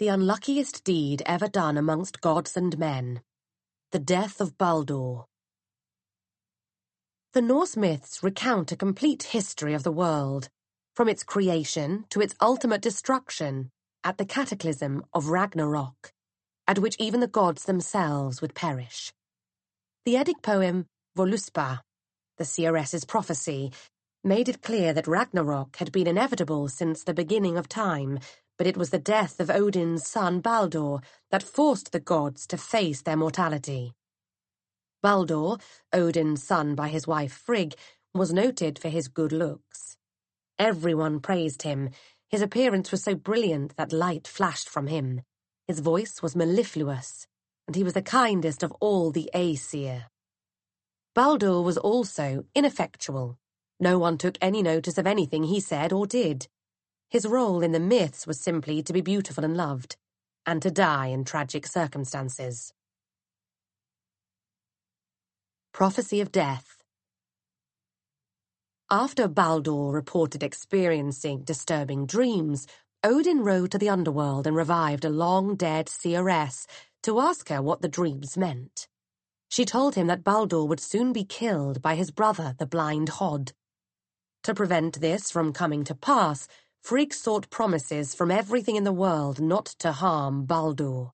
the unluckiest deed ever done amongst gods and men, the death of Baldur. The Norse myths recount a complete history of the world, from its creation to its ultimate destruction at the cataclysm of Ragnarok, at which even the gods themselves would perish. The Eddic poem Voluspa, the seeress's prophecy, made it clear that Ragnarok had been inevitable since the beginning of time but it was the death of Odin's son Baldur that forced the gods to face their mortality. Baldur, Odin's son by his wife Frigg, was noted for his good looks. Everyone praised him. His appearance was so brilliant that light flashed from him. His voice was mellifluous, and he was the kindest of all the Aesir. Baldur was also ineffectual. No one took any notice of anything he said or did. His role in the myths was simply to be beautiful and loved, and to die in tragic circumstances. Prophecy of Death After Baldur reported experiencing disturbing dreams, Odin rode to the underworld and revived a long-dead seeress to ask her what the dreams meant. She told him that Baldur would soon be killed by his brother, the blind Hod. To prevent this from coming to pass, Frigg sought promises from everything in the world not to harm Baldur.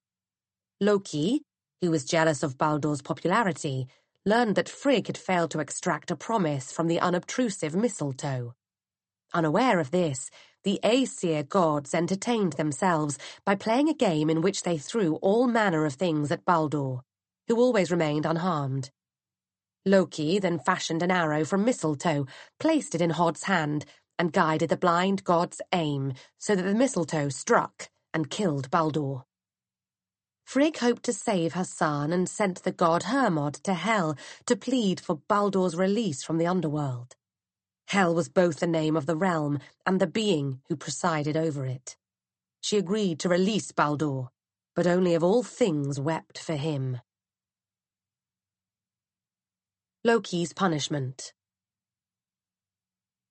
Loki, who was jealous of Baldur's popularity, learned that Frigg had failed to extract a promise from the unobtrusive mistletoe. Unaware of this, the Aesir gods entertained themselves by playing a game in which they threw all manner of things at Baldur, who always remained unharmed. Loki then fashioned an arrow from mistletoe, placed it in Hod's hand, and guided the blind god's aim so that the mistletoe struck and killed Baldur. Frigg hoped to save her son and sent the god Hermod to Hell to plead for Baldur's release from the underworld. Hell was both the name of the realm and the being who presided over it. She agreed to release Baldur, but only of all things wept for him. Loki's punishment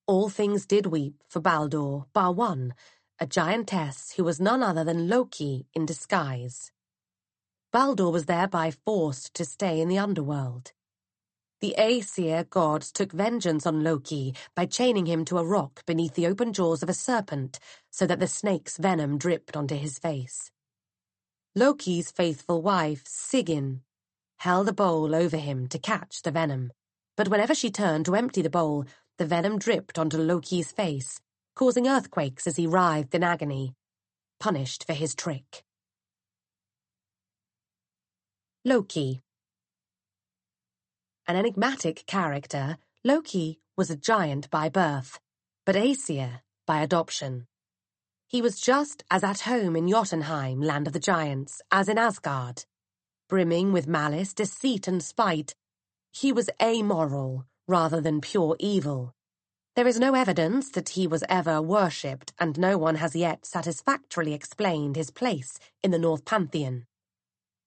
all things did weep for Baldur, bar one, a giantess who was none other than Loki in disguise. Baldur was thereby forced to stay in the underworld. The Aesir gods took vengeance on Loki by chaining him to a rock beneath the open jaws of a serpent so that the snake's venom dripped onto his face. Loki's faithful wife, Sigyn, held a bowl over him to catch the venom, but whenever she turned to empty the bowl, the venom dripped onto Loki's face, causing earthquakes as he writhed in agony, punished for his trick. Loki An enigmatic character, Loki was a giant by birth, but Aesir by adoption. He was just as at home in Jotunheim, land of the giants, as in Asgard. Brimming with malice, deceit, and spite, he was amoral rather than pure evil. There is no evidence that he was ever worshipped, and no one has yet satisfactorily explained his place in the North Pantheon.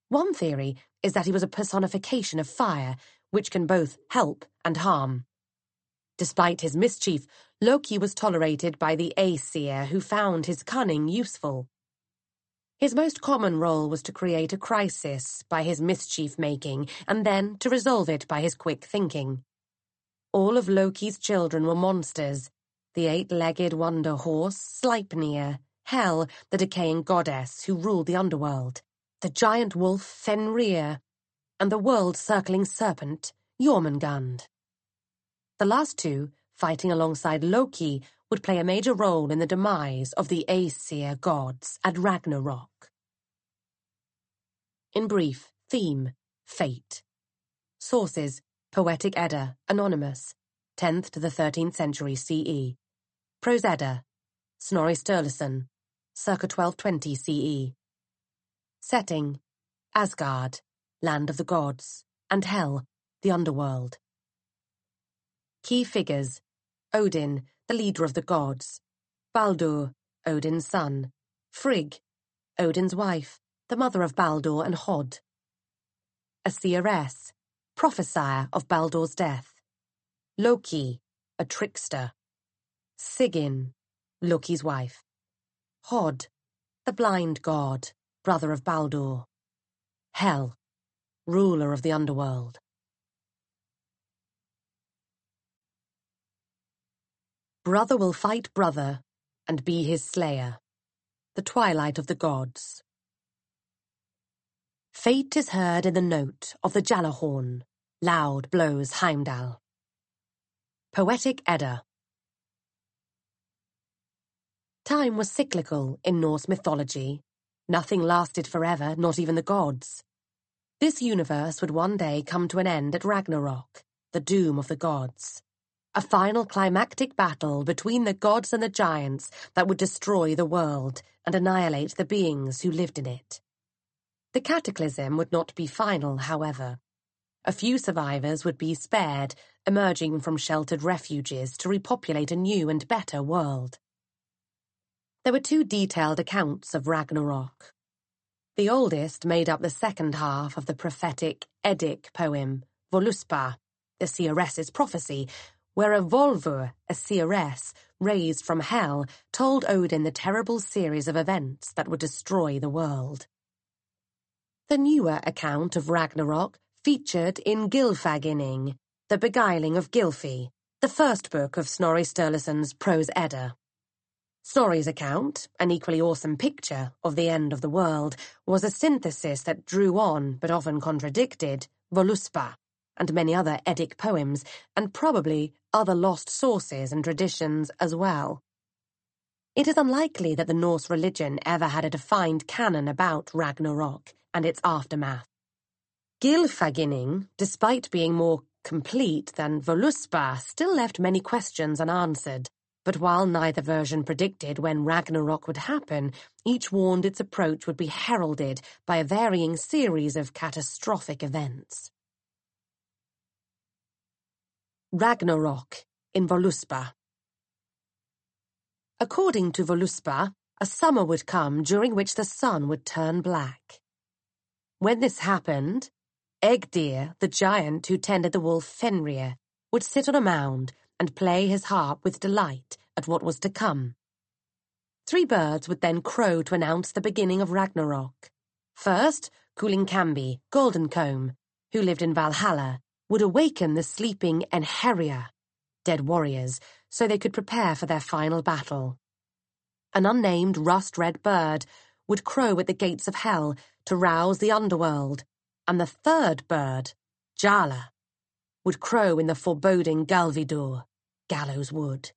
One theory is that he was a personification of fire, which can both help and harm. Despite his mischief, Loki was tolerated by the Aesir, who found his cunning useful. His most common role was to create a crisis by his mischief making and then to resolve it by his quick thinking. All of Loki's children were monsters. The eight-legged wonder horse, Sleipnir, Hel, the decaying goddess who ruled the underworld, the giant wolf, Fenrir, and the world-circling serpent, Jormungand. The last two, fighting alongside Loki, would play a major role in the demise of the Aesir gods at Ragnarok. In brief, theme, fate. Sources, Poetic Edda, anonymous, 10th to the 13th century CE. Prose Edda, Snorri Sturluson, circa 1220 CE. Setting, Asgard, land of the gods, and Hell, the underworld. Key figures, Odin, the leader of the gods, Baldur, Odin's son, Frigg, Odin's wife, the mother of Baldur and Hod. A seeress, prophesier of Baldur's death. Loki, a trickster. Sigyn, Loki's wife. Hod, the blind god, brother of Baldur. Hel, ruler of the underworld. Brother will fight brother and be his slayer. The twilight of the gods. Fate is heard in the note of the Gjallarhorn, loud blows Heimdall. Poetic Edda Time was cyclical in Norse mythology. Nothing lasted forever, not even the gods. This universe would one day come to an end at Ragnarok, the doom of the gods. A final climactic battle between the gods and the giants that would destroy the world and annihilate the beings who lived in it. The cataclysm would not be final, however. A few survivors would be spared, emerging from sheltered refuges to repopulate a new and better world. There were two detailed accounts of Ragnarok. The oldest made up the second half of the prophetic Eddic poem, Voluspa, the seeress's prophecy, where a Volvur, a seeress, raised from hell, told Odin the terrible series of events that would destroy the world. The newer account of Ragnarok featured in Gylfaginning, The Beguiling of Gylfi, the first book of Snorri Sturluson's Prose Edda. Snorri's account, an equally awesome picture of the end of the world, was a synthesis that drew on, but often contradicted, Voluspa and many other Eddic poems, and probably other lost sources and traditions as well. It is unlikely that the Norse religion ever had a defined canon about Ragnarok and its aftermath. Gylfaginning, despite being more complete than Voluspa, still left many questions unanswered. But while neither version predicted when Ragnarok would happen, each warned its approach would be heralded by a varying series of catastrophic events. Ragnarok in Voluspa According to Voluspa, a summer would come during which the sun would turn black. When this happened, Egdir, the giant who tended the wolf Fenrir, would sit on a mound and play his harp with delight at what was to come. Three birds would then crow to announce the beginning of Ragnarok. First, Gullinkambi, Goldencomb, who lived in Valhalla, would awaken the sleeping Einherjar, dead warriors, so they could prepare for their final battle. An unnamed rust-red bird would crow at the gates of hell to rouse the underworld, and the third bird, Jala, would crow in the foreboding Galvidur, Gallows Wood.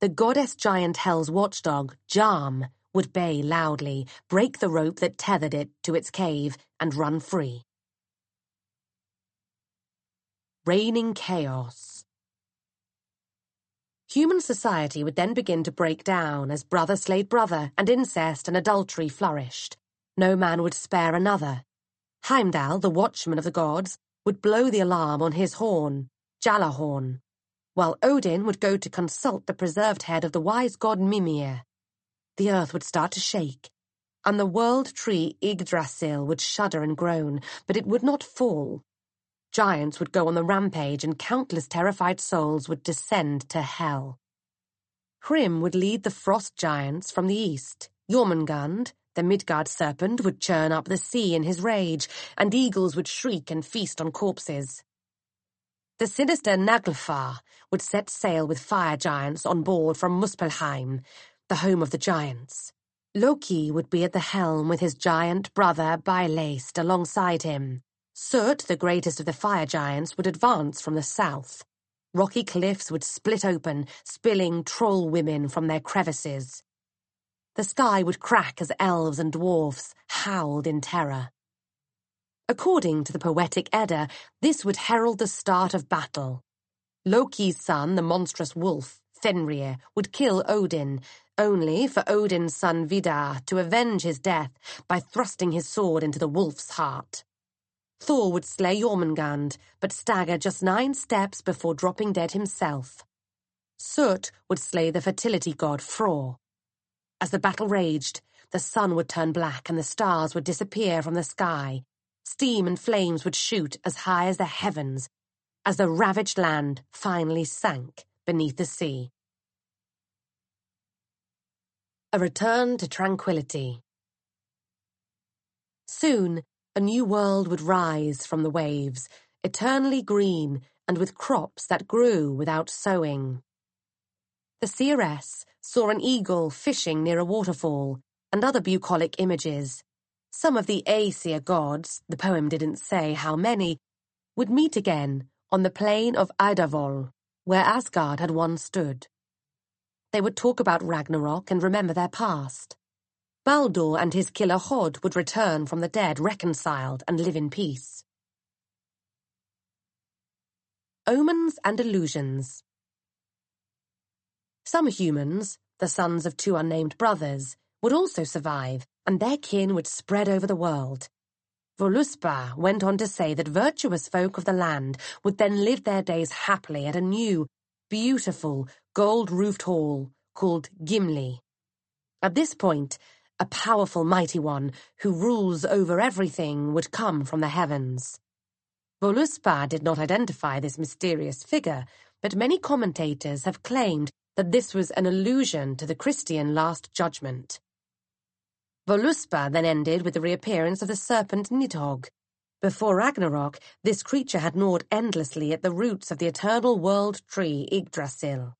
The goddess giant hell's watchdog, Jarm, would bay loudly, break the rope that tethered it to its cave, and run free. Reigning chaos. Human society would then begin to break down as brother slayed brother and incest and adultery flourished. No man would spare another. Heimdall, the watchman of the gods, would blow the alarm on his horn, Gjallarhorn, while Odin would go to consult the preserved head of the wise god Mimir. The earth would start to shake, and the world tree Yggdrasil would shudder and groan, but it would not fall. Giants would go on the rampage, and countless terrified souls would descend to hell. Hrim would lead the frost giants from the east, Jormungand, the Midgard serpent would churn up the sea in his rage, and eagles would shriek and feast on corpses. The sinister Naglfar would set sail with fire giants on board from Muspelheim, the home of the giants. Loki would be at the helm with his giant brother Byleist alongside him. Surt, the greatest of the fire giants, would advance from the south. Rocky cliffs would split open, spilling troll women from their crevices. The sky would crack as elves and dwarfs howled in terror. According to the poetic Edda, this would herald the start of battle. Loki's son, the monstrous wolf, Fenrir, would kill Odin, only for Odin's son Vidar to avenge his death by thrusting his sword into the wolf's heart. Thor would slay Jormungand, but stagger just nine steps before dropping dead himself. Surt would slay the fertility god Fror. As the battle raged, the sun would turn black and the stars would disappear from the sky. Steam and flames would shoot as high as the heavens as the ravaged land finally sank beneath the sea. A return to tranquility. Soon, a new world would rise from the waves, eternally green and with crops that grew without sowing. The seeress, saw an eagle fishing near a waterfall, and other bucolic images. Some of the Aesir gods, the poem didn't say how many, would meet again on the plain of Idavoll, where Asgard had once stood. They would talk about Ragnarok and remember their past. Baldur and his killer Hod would return from the dead reconciled and live in peace. Omens and Illusions some humans, the sons of two unnamed brothers, would also survive, and their kin would spread over the world. Voluspa went on to say that virtuous folk of the land would then live their days happily at a new, beautiful, gold-roofed hall called Gimli. At this point, a powerful mighty one who rules over everything would come from the heavens. Voluspa did not identify this mysterious figure, but many commentators have claimed that this was an allusion to the Christian Last Judgment. Voluspa then ended with the reappearance of the serpent Nidhogg. Before Ragnarok, this creature had gnawed endlessly at the roots of the eternal world tree Yggdrasil.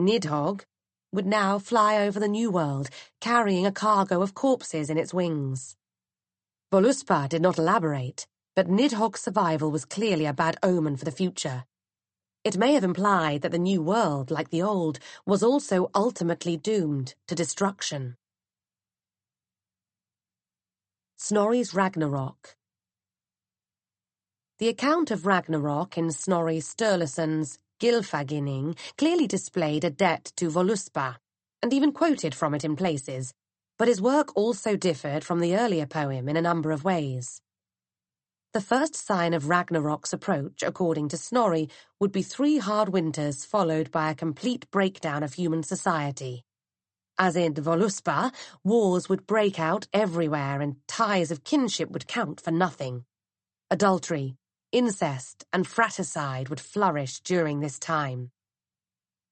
Nidhogg would now fly over the New World, carrying a cargo of corpses in its wings. Voluspa did not elaborate, but Nidhogg's survival was clearly a bad omen for the future. It may have implied that the new world, like the old, was also ultimately doomed to destruction. Snorri's Ragnarok The account of Ragnarok in Snorri Sturluson's Gylfaginning clearly displayed a debt to Voluspa, and even quoted from it in places, but his work also differed from the earlier poem in a number of ways. The first sign of Ragnarok's approach, according to Snorri, would be three hard winters followed by a complete breakdown of human society. As in Voluspa, wars would break out everywhere and ties of kinship would count for nothing. Adultery, incest, and fratricide would flourish during this time.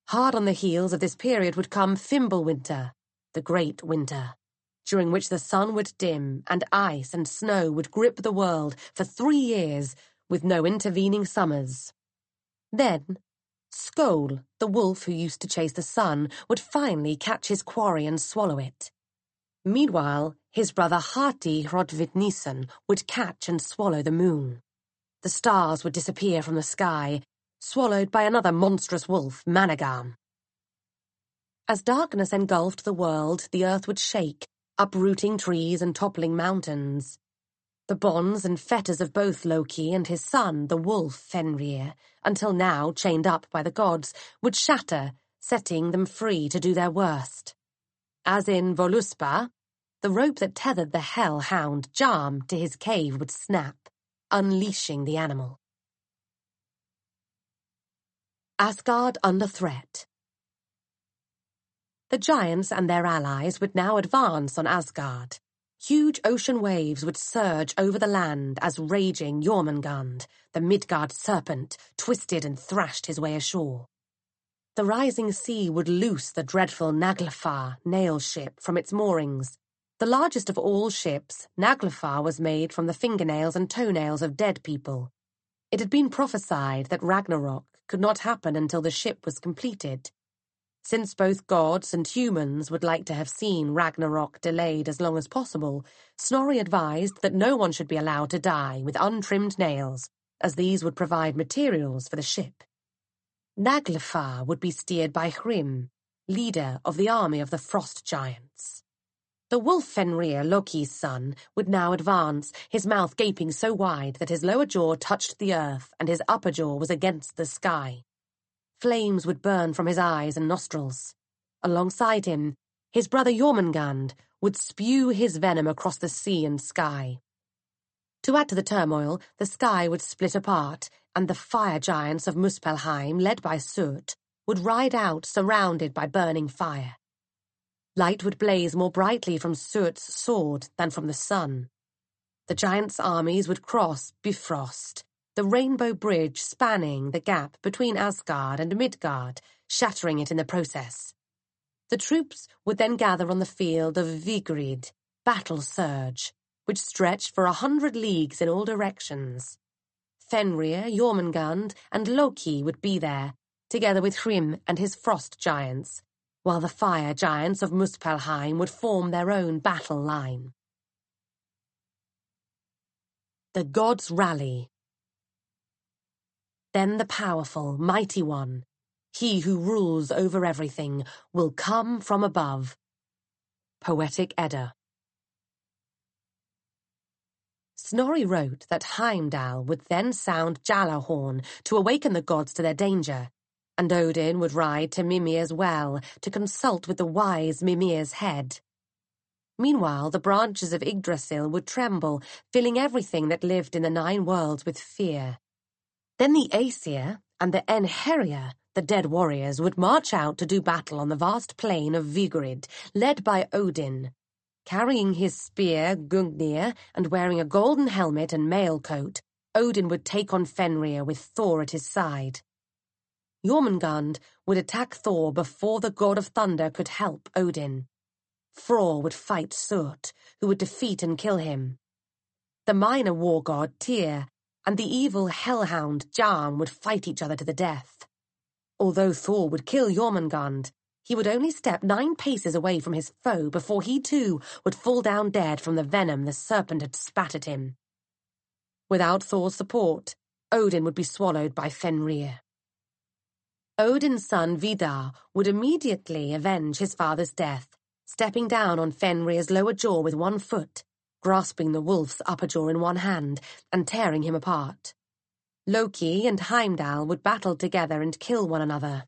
Hard on the heels of this period would come Fimbulwinter, the Great Winter during which the sun would dim and ice and snow would grip the world for three years with no intervening summers. Then, Skoll, the wolf who used to chase the sun, would finally catch his quarry and swallow it. Meanwhile, his brother Hati Hrodvitnisson would catch and swallow the moon. The stars would disappear from the sky, swallowed by another monstrous wolf, Managarm. As darkness engulfed the world, the earth would shake uprooting trees and toppling mountains. The bonds and fetters of both Loki and his son, the wolf Fenrir, until now chained up by the gods, would shatter, setting them free to do their worst. As in Voluspa, the rope that tethered the hellhound Jarm to his cave would snap, unleashing the animal. Asgard under threat the giants and their allies would now advance on Asgard. Huge ocean waves would surge over the land as raging Jormungand, the Midgard serpent, twisted and thrashed his way ashore. The rising sea would loose the dreadful Naglfar, nail ship, from its moorings. The largest of all ships, Naglfar was made from the fingernails and toenails of dead people. It had been prophesied that Ragnarok could not happen until the ship was completed. Since both gods and humans would like to have seen Ragnarok delayed as long as possible, Snorri advised that no one should be allowed to die with untrimmed nails, as these would provide materials for the ship. Naglfar would be steered by Hrim, leader of the army of the Frost Giants. The wolf Fenrir, Loki's son, would now advance, his mouth gaping so wide that his lower jaw touched the earth and his upper jaw was against the sky flames would burn from his eyes and nostrils. Alongside him, his brother Jormungand would spew his venom across the sea and sky. To add to the turmoil, the sky would split apart, and the fire giants of Muspelheim, led by Surt, would ride out surrounded by burning fire. Light would blaze more brightly from Surt's sword than from the sun. The giants' armies would cross Bifrost, the rainbow bridge spanning the gap between Asgard and Midgard, shattering it in the process. The troops would then gather on the field of Vigrid, Battle Surge, which stretched for a hundred leagues in all directions. Fenrir, Jormungand, and Loki would be there, together with Hrim and his frost giants, while the fire giants of Muspelheim would form their own battle line. The Gods' Rally then the powerful, mighty one, he who rules over everything, will come from above. Poetic Edda Snorri wrote that Heimdall would then sound Gjallarhorn to awaken the gods to their danger, and Odin would ride to Mimir's well to consult with the wise Mimir's head. Meanwhile, the branches of Yggdrasil would tremble, filling everything that lived in the Nine Worlds with fear. Then the Aesir and the Einherjar, the dead warriors, would march out to do battle on the vast plain of Vigrid, led by Odin. Carrying his spear, Gungnir, and wearing a golden helmet and mail coat, Odin would take on Fenrir with Thor at his side. Jormungand would attack Thor before the god of thunder could help Odin. Frore would fight Surt, who would defeat and kill him. The minor war god, Tyr, and the evil hellhound Jarn would fight each other to the death. Although Thor would kill Jormungand, he would only step nine paces away from his foe before he too would fall down dead from the venom the serpent had spat at him. Without Thor's support, Odin would be swallowed by Fenrir. Odin's son Vidar would immediately avenge his father's death, stepping down on Fenrir's lower jaw with one foot grasping the wolf's upper jaw in one hand and tearing him apart. Loki and Heimdall would battle together and kill one another.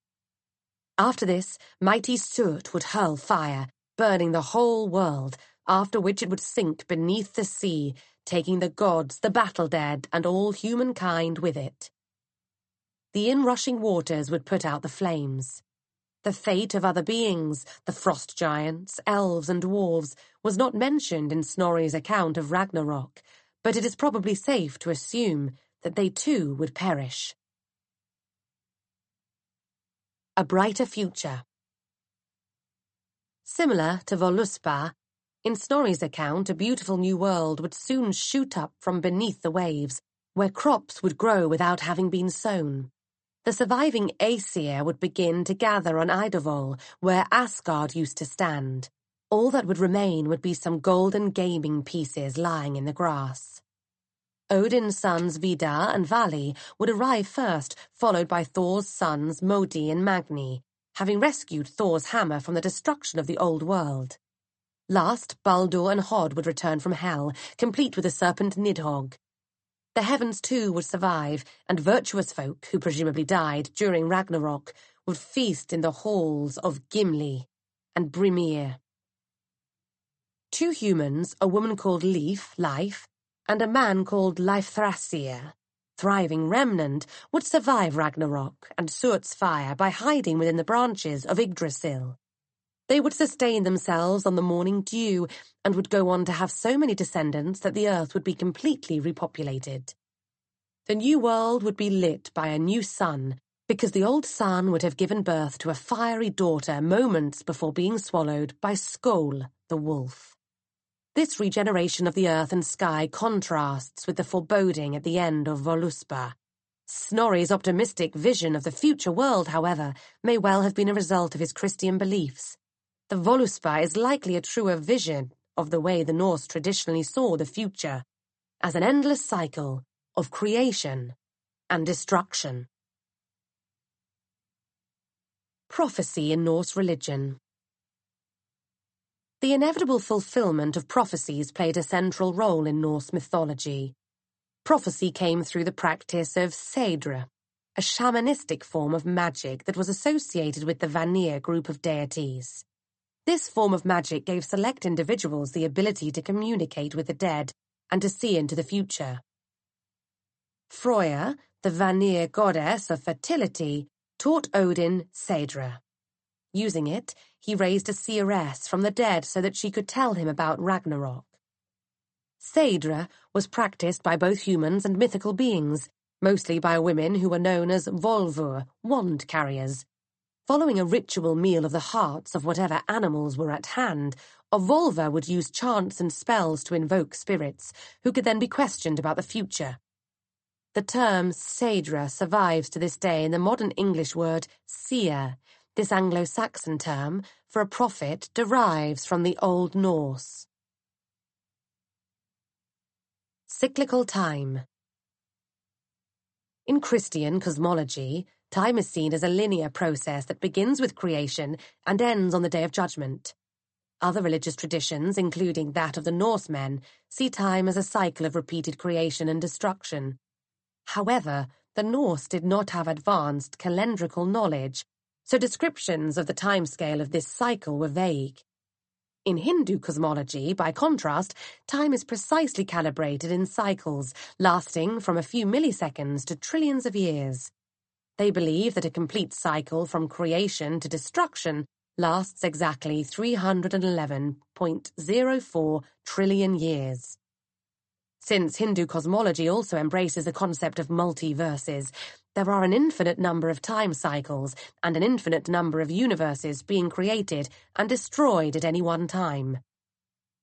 After this, mighty Surt would hurl fire, burning the whole world, after which it would sink beneath the sea, taking the gods, the battle-dead, and all humankind with it. The inrushing waters would put out the flames. The fate of other beings, the frost giants, elves and dwarves, was not mentioned in Snorri's account of Ragnarok, but it is probably safe to assume that they too would perish. A Brighter Future Similar to Voluspa, in Snorri's account a beautiful new world would soon shoot up from beneath the waves, where crops would grow without having been sown. The surviving Aesir would begin to gather on Idavol, where Asgard used to stand. All that would remain would be some golden gaming pieces lying in the grass. Odin's sons Vidar and Vali would arrive first, followed by Thor's sons Modi and Magni, having rescued Thor's hammer from the destruction of the Old World. Last, Baldur and Hod would return from Hell, complete with the serpent Nidhogg the heavens too would survive, and virtuous folk, who presumably died during Ragnarok, would feast in the halls of Gimli and Brimir. Two humans, a woman called Leif, Life, and a man called Leifthrasir, thriving remnant, would survive Ragnarok and Surt's fire by hiding within the branches of Yggdrasil. They would sustain themselves on the morning dew and would go on to have so many descendants that the earth would be completely repopulated. The new world would be lit by a new sun because the old sun would have given birth to a fiery daughter moments before being swallowed by Skoll, the wolf. This regeneration of the earth and sky contrasts with the foreboding at the end of Voluspa. Snorri's optimistic vision of the future world, however, may well have been a result of his Christian beliefs. The Voluspa is likely a truer vision of the way the Norse traditionally saw the future as an endless cycle of creation and destruction. Prophecy in Norse religion The inevitable fulfillment of prophecies played a central role in Norse mythology. Prophecy came through the practice of Seidra, a shamanistic form of magic that was associated with the Vanir group of deities. This form of magic gave select individuals the ability to communicate with the dead and to see into the future. Freya, the Vanir goddess of fertility, taught Odin Sedra. Using it, he raised a seeress from the dead so that she could tell him about Ragnarok. Sedra was practiced by both humans and mythical beings, mostly by women who were known as Volvur, wand carriers, Following a ritual meal of the hearts of whatever animals were at hand, a völva would use chants and spells to invoke spirits, who could then be questioned about the future. The term Sedra survives to this day in the modern English word seer. This Anglo-Saxon term for a prophet derives from the Old Norse. Cyclical time In Christian cosmology, Time is seen as a linear process that begins with creation and ends on the Day of Judgment. Other religious traditions, including that of the Norsemen, see time as a cycle of repeated creation and destruction. However, the Norse did not have advanced calendrical knowledge, so descriptions of the timescale of this cycle were vague. In Hindu cosmology, by contrast, time is precisely calibrated in cycles, lasting from a few milliseconds to trillions of years. They believe that a complete cycle from creation to destruction lasts exactly 311.04 trillion years. Since Hindu cosmology also embraces the concept of multiverses, there are an infinite number of time cycles and an infinite number of universes being created and destroyed at any one time.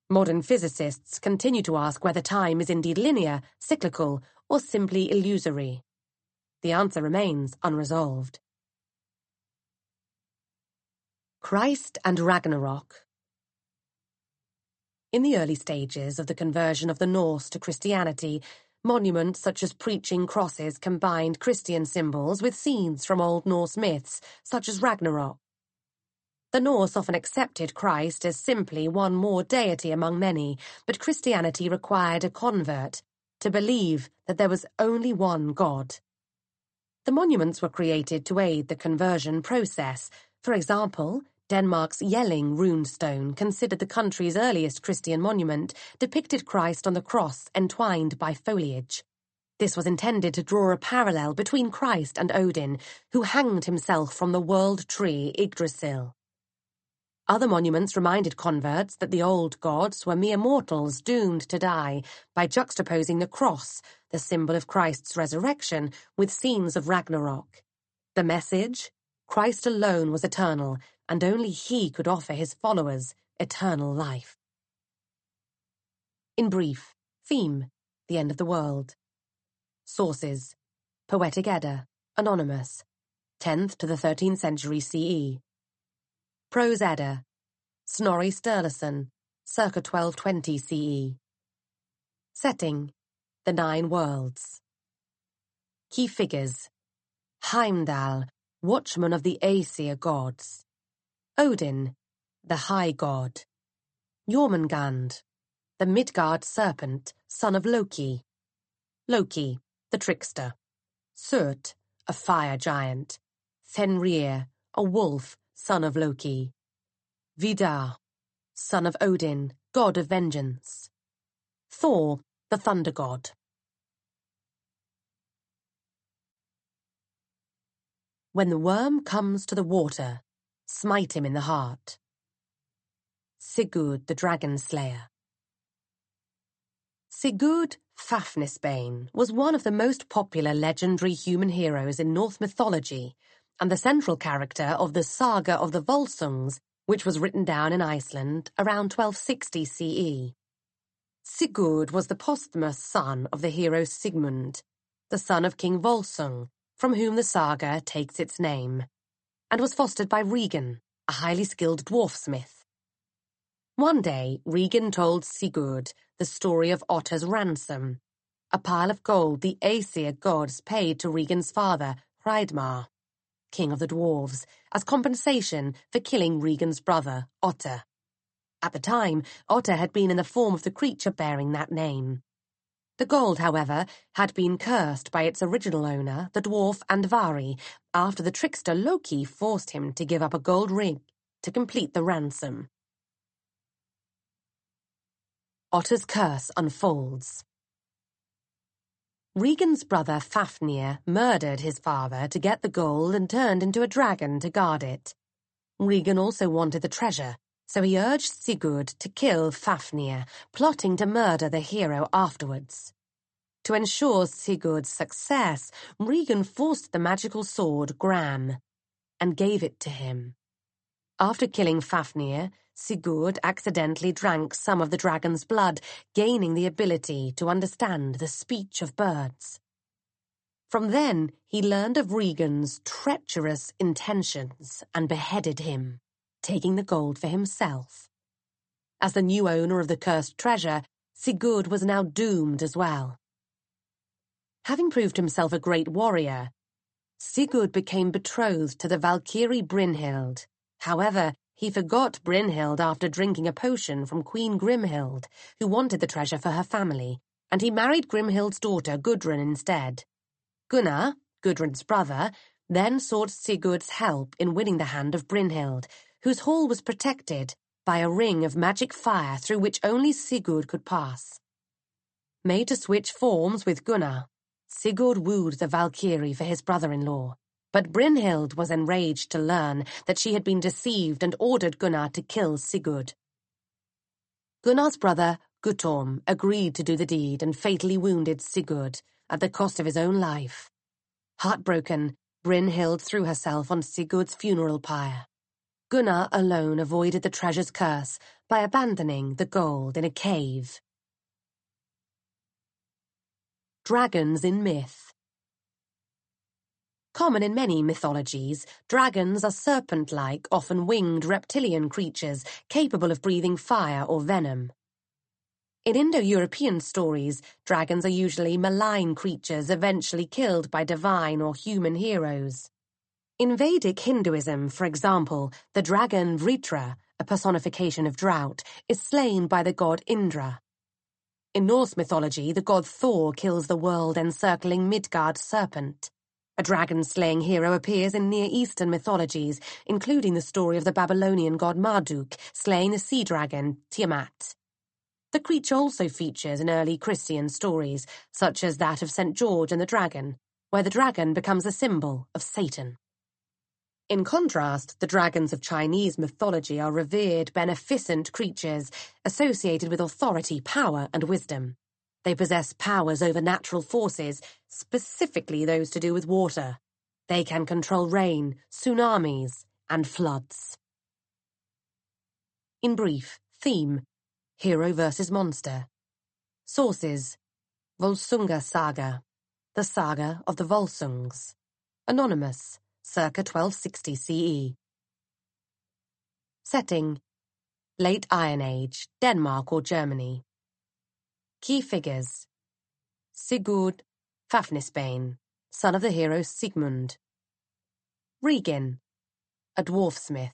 Modern physicists continue to ask whether time is indeed linear, cyclical, or simply illusory the answer remains unresolved. Christ and Ragnarok In the early stages of the conversion of the Norse to Christianity, monuments such as preaching crosses combined Christian symbols with scenes from Old Norse myths, such as Ragnarok. The Norse often accepted Christ as simply one more deity among many, but Christianity required a convert to believe that there was only one God. The monuments were created to aid the conversion process. For example, Denmark's Jelling runestone, considered the country's earliest Christian monument, depicted Christ on the cross entwined by foliage. This was intended to draw a parallel between Christ and Odin, who hanged himself from the world tree Yggdrasil. Other monuments reminded converts that the old gods were mere mortals doomed to die by juxtaposing the cross, the symbol of Christ's resurrection, with scenes of Ragnarok. The message? Christ alone was eternal, and only he could offer his followers eternal life. In brief, theme, the end of the world. Sources, Poetic Edda, Anonymous, 10th to the 13th century CE. Prose Edda, Snorri Sturluson, circa 1220 CE. Setting, the Nine Worlds. Key Figures Heimdall, Watchman of the Aesir Gods. Odin, the High God. Jormungand, the Midgard Serpent, son of Loki. Loki, the Trickster. Surt, a Fire Giant. Fenrir, a Wolf, son of Loki. Vidar, son of Odin, God of Vengeance. Thor, the Thunder God. When the worm comes to the water, smite him in the heart. Sigurd the Dragon Slayer. Sigurd Fafnisbane was one of the most popular legendary human heroes in Norse mythology and the central character of the Saga of the Volsungs, which was written down in Iceland around 1260 CE. Sigurd was the posthumous son of the hero Sigmund, the son of King Volsung, from whom the saga takes its name, and was fostered by Regin, a highly skilled dwarfsmith. One day, Regin told Sigurd the story of Otter's ransom, a pile of gold the Aesir gods paid to Regin's father, Hreidmar, king of the dwarves, as compensation for killing Regin's brother, Otter. At the time, Otter had been in the form of the creature bearing that name. The gold, however, had been cursed by its original owner, the dwarf Andvari, after the trickster Loki forced him to give up a gold ring to complete the ransom. Otter's curse unfolds. Regin's brother Fafnir murdered his father to get the gold and turned into a dragon to guard it. Regin also wanted the treasure, so he urged Sigurd to kill Fafnir, plotting to murder the hero afterwards. To ensure Sigurd's success, Regin forced the magical sword Gram and gave it to him. After killing Fafnir, Sigurd accidentally drank some of the dragon's blood, gaining the ability to understand the speech of birds. From then, he learned of Regin's treacherous intentions and beheaded him taking the gold for himself. As the new owner of the cursed treasure, Sigurd was now doomed as well. Having proved himself a great warrior, Sigurd became betrothed to the Valkyrie Brynhild. However, he forgot Brynhild after drinking a potion from Queen Grimhild, who wanted the treasure for her family, and he married Grimhild's daughter Gudrun instead. Gunnar, Gudrun's brother, then sought Sigurd's help in winning the hand of Brynhild, whose hall was protected by a ring of magic fire through which only Sigurd could pass. Made to switch forms with Gunnar, Sigurd wooed the Valkyrie for his brother-in-law, but Brynhild was enraged to learn that she had been deceived and ordered Gunnar to kill Sigurd. Gunnar's brother, Guttorm, agreed to do the deed and fatally wounded Sigurd at the cost of his own life. Heartbroken, Brynhild threw herself on Sigurd's funeral pyre. Gunnar alone avoided the treasure's curse by abandoning the gold in a cave. Dragons in myth. Common in many mythologies, dragons are serpent-like, often winged reptilian creatures capable of breathing fire or venom. In Indo-European stories, dragons are usually malign creatures eventually killed by divine or human heroes. In Vedic Hinduism, for example, the dragon Vritra, a personification of drought, is slain by the god Indra. In Norse mythology, the god Thor kills the world-encircling Midgard serpent. A dragon-slaying hero appears in Near Eastern mythologies, including the story of the Babylonian god Marduk slaying the sea dragon Tiamat. The creature also features in early Christian stories, such as that of St. George and the dragon, where the dragon becomes a symbol of Satan. In contrast, the dragons of Chinese mythology are revered, beneficent creatures associated with authority, power, and wisdom. They possess powers over natural forces, specifically those to do with water. They can control rain, tsunamis, and floods. In brief, theme Hero versus Monster. Sources Volsunga Saga, the Saga of the Volsungs. Anonymous circa 1260 CE. Setting Late Iron Age, Denmark or Germany. Key figures Sigurd Fafnisbane, son of the hero Sigmund. Regin, a dwarf smith.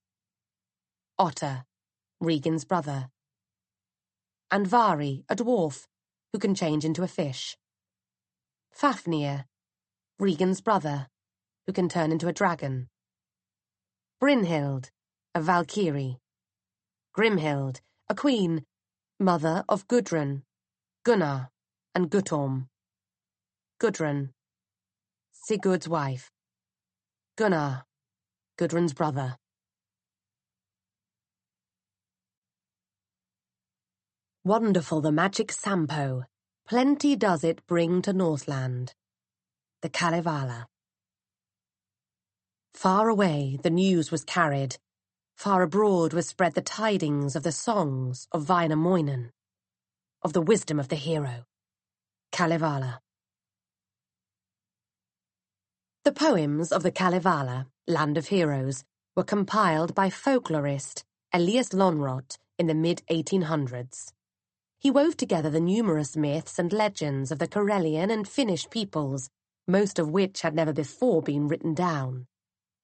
Otter, Regin's brother. Andvari, a dwarf, who can change into a fish. Fafnir, Regin's brother who can turn into a dragon. Brynhild, a Valkyrie. Grimhild, a queen, mother of Gudrun, Gunnar, and Guttorm. Gudrun, Sigurd's wife. Gunnar, Gudrun's brother. Wonderful the magic Sampo. Plenty does it bring to Northland. The Kalevala. Far away the news was carried. Far abroad was spread the tidings of the songs of Vainamoinen, of the wisdom of the hero, Kalevala. The poems of the Kalevala, Land of Heroes, were compiled by folklorist Elias Lonnrot in the mid-1800s. He wove together the numerous myths and legends of the Karelian and Finnish peoples, most of which had never before been written down.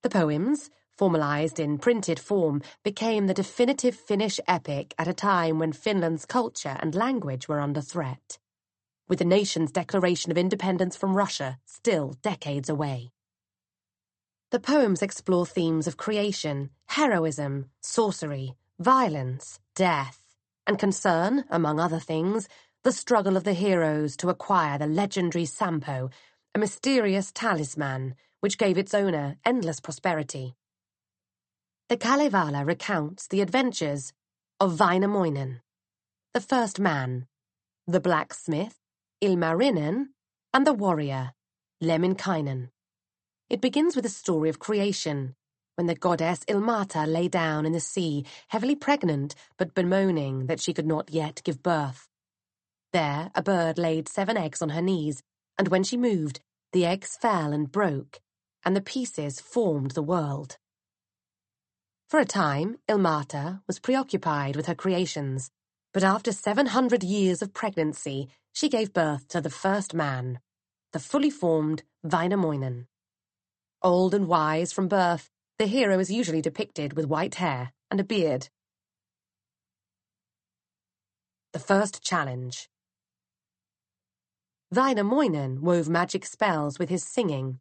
The poems, formalized in printed form, became the definitive Finnish epic at a time when Finland's culture and language were under threat, with the nation's declaration of independence from Russia still decades away. The poems explore themes of creation, heroism, sorcery, violence, death, and concern, among other things, the struggle of the heroes to acquire the legendary Sampo, a mysterious talisman which gave its owner endless prosperity. The Kalevala recounts the adventures of Vainamoinen, the first man, the blacksmith, Ilmarinen, and the warrior, Lemminkainen. It begins with a story of creation, when the goddess Ilmatar lay down in the sea, heavily pregnant but bemoaning that she could not yet give birth. There, a bird laid seven eggs on her knees, and when she moved, the eggs fell and broke, and the pieces formed the world. For a time, Ilmatar was preoccupied with her creations, but after 700 years of pregnancy, she gave birth to the first man, the fully formed Vainamoinen. Old and wise from birth, the hero is usually depicted with white hair and a beard. The First Challenge Vainamoinen wove magic spells with his singing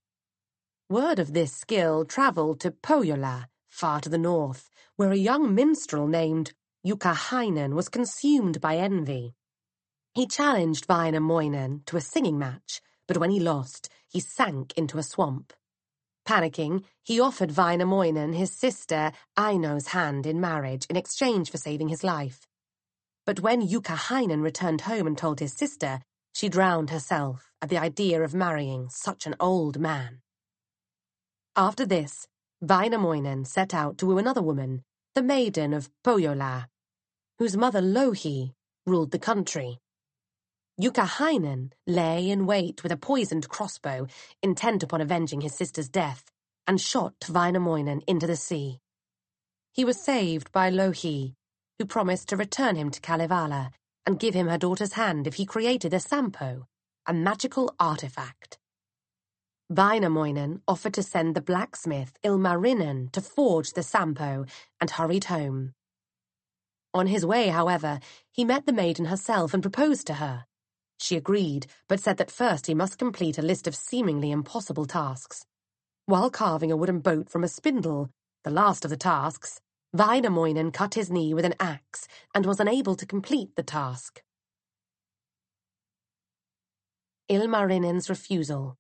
Word of this skill traveled to Pohjola, far to the north, where a young minstrel named Joukahainen was consumed by envy. He challenged Vainamoinen to a singing match, but when he lost, he sank into a swamp. Panicking, he offered Vainamoinen his sister Aino's hand in marriage in exchange for saving his life. But when Joukahainen returned home and told his sister, she drowned herself at the idea of marrying such an old man. After this, Vainamoinen set out to woo another woman, the maiden of Pohjola, whose mother Louhi ruled the country. Joukahainen lay in wait with a poisoned crossbow, intent upon avenging his sister's death, and shot Vainamoinen into the sea. He was saved by Louhi, who promised to return him to Kalevala and give him her daughter's hand if he created a Sampo, a magical artifact. Vainamoinen offered to send the blacksmith Ilmarinen to forge the Sampo and hurried home. On his way, however, he met the maiden herself and proposed to her. She agreed, but said that first he must complete a list of seemingly impossible tasks. While carving a wooden boat from a spindle, the last of the tasks, Vainamoinen cut his knee with an axe and was unable to complete the task. Ilmarinen's refusal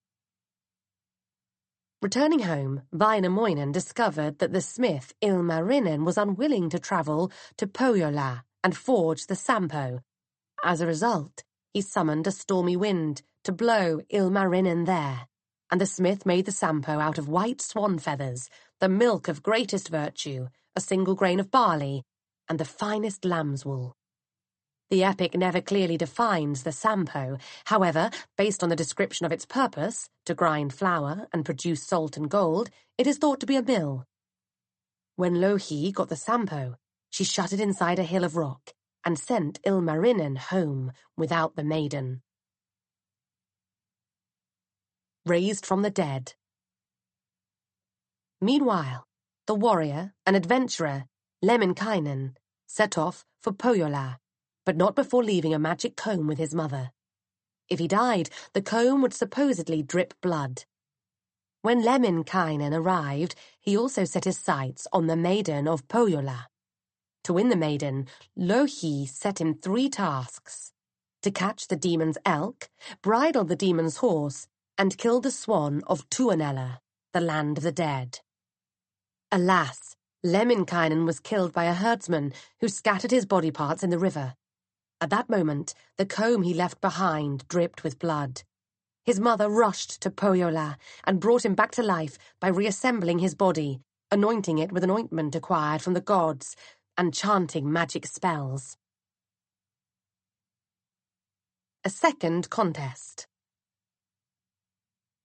Returning home, Vainamoinen discovered that the smith Ilmarinen was unwilling to travel to Pohjola and forge the Sampo. As a result, he summoned a stormy wind to blow Ilmarinen there, and the smith made the Sampo out of white swan feathers, the milk of greatest virtue, a single grain of barley, and the finest lamb's wool. The epic never clearly defines the sampo. However, based on the description of its purpose, to grind flour and produce salt and gold, it is thought to be a mill. When Louhi got the sampo, she shut it inside a hill of rock and sent Ilmarinen home without the maiden. Raised from the dead. Meanwhile, the warrior and adventurer, Lemminkainen, set off for Pohjola but not before leaving a magic comb with his mother. If he died, the comb would supposedly drip blood. When Lemminkainen arrived, he also set his sights on the maiden of Pohjola. To win the maiden, Louhi set him three tasks. To catch the demon's elk, bridle the demon's horse, and kill the swan of Tuonela, the land of the dead. Alas, Lemminkainen was killed by a herdsman who scattered his body parts in the river. At that moment, the comb he left behind dripped with blood. His mother rushed to Pohjola and brought him back to life by reassembling his body, anointing it with an ointment acquired from the gods, and chanting magic spells. A second contest.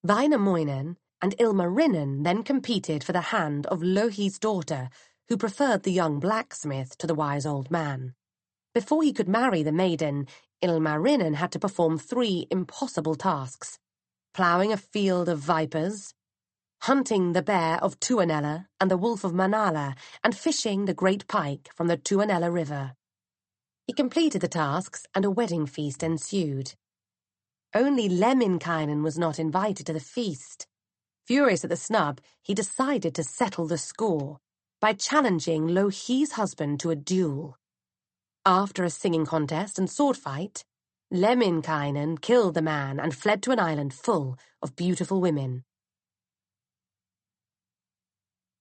Vainamoinen and Ilmarinen then competed for the hand of Louhi's daughter, who preferred the young blacksmith to the wise old man. Before he could marry the maiden, Ilmarinen had to perform three impossible tasks. Plowing a field of vipers, hunting the bear of Tuonela and the wolf of Manala, and fishing the great pike from the Tuonela River. He completed the tasks, and a wedding feast ensued. Only Lemminkainen was not invited to the feast. Furious at the snub, he decided to settle the score by challenging Louhi's husband to a duel. After a singing contest and sword fight, Lemminkainen killed the man and fled to an island full of beautiful women.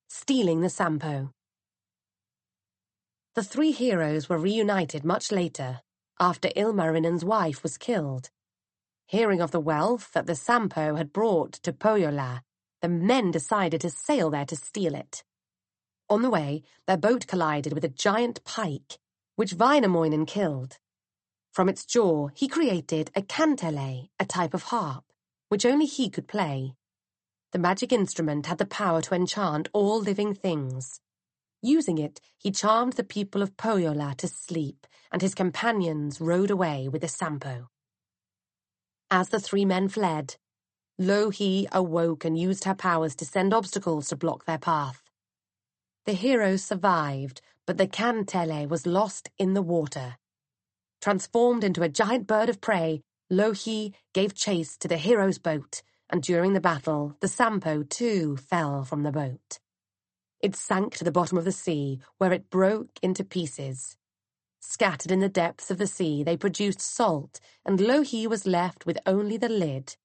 Stealing the Sampo The three heroes were reunited much later, after Ilmarinen's wife was killed. Hearing of the wealth that the Sampo had brought to Pohjola, the men decided to sail there to steal it. On the way, their boat collided with a giant pike which Vainamoinen killed. From its jaw, he created a kantele, a type of harp, which only he could play. The magic instrument had the power to enchant all living things. Using it, he charmed the people of Pohjola to sleep, and his companions rode away with a Sampo. As the three men fled, Louhi awoke and used her powers to send obstacles to block their path. The heroes survived, but the kantele was lost in the water. Transformed into a giant bird of prey, Louhi gave chase to the hero's boat, and during the battle, the Sampo too fell from the boat. It sank to the bottom of the sea, where it broke into pieces. Scattered in the depths of the sea, they produced salt, and Louhi was left with only the lid.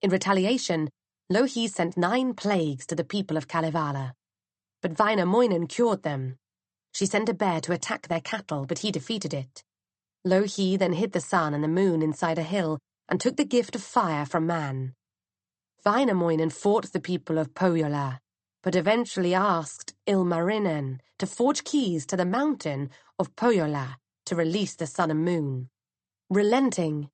In retaliation, Louhi sent nine plagues to the people of Kalevala but Vainamoinen cured them. She sent a bear to attack their cattle, but he defeated it. Louhi then hid the sun and the moon inside a hill and took the gift of fire from man. Vainamoinen fought the people of Pohjola, but eventually asked Ilmarinen to forge keys to the mountain of Pohjola to release the sun and moon. Relenting,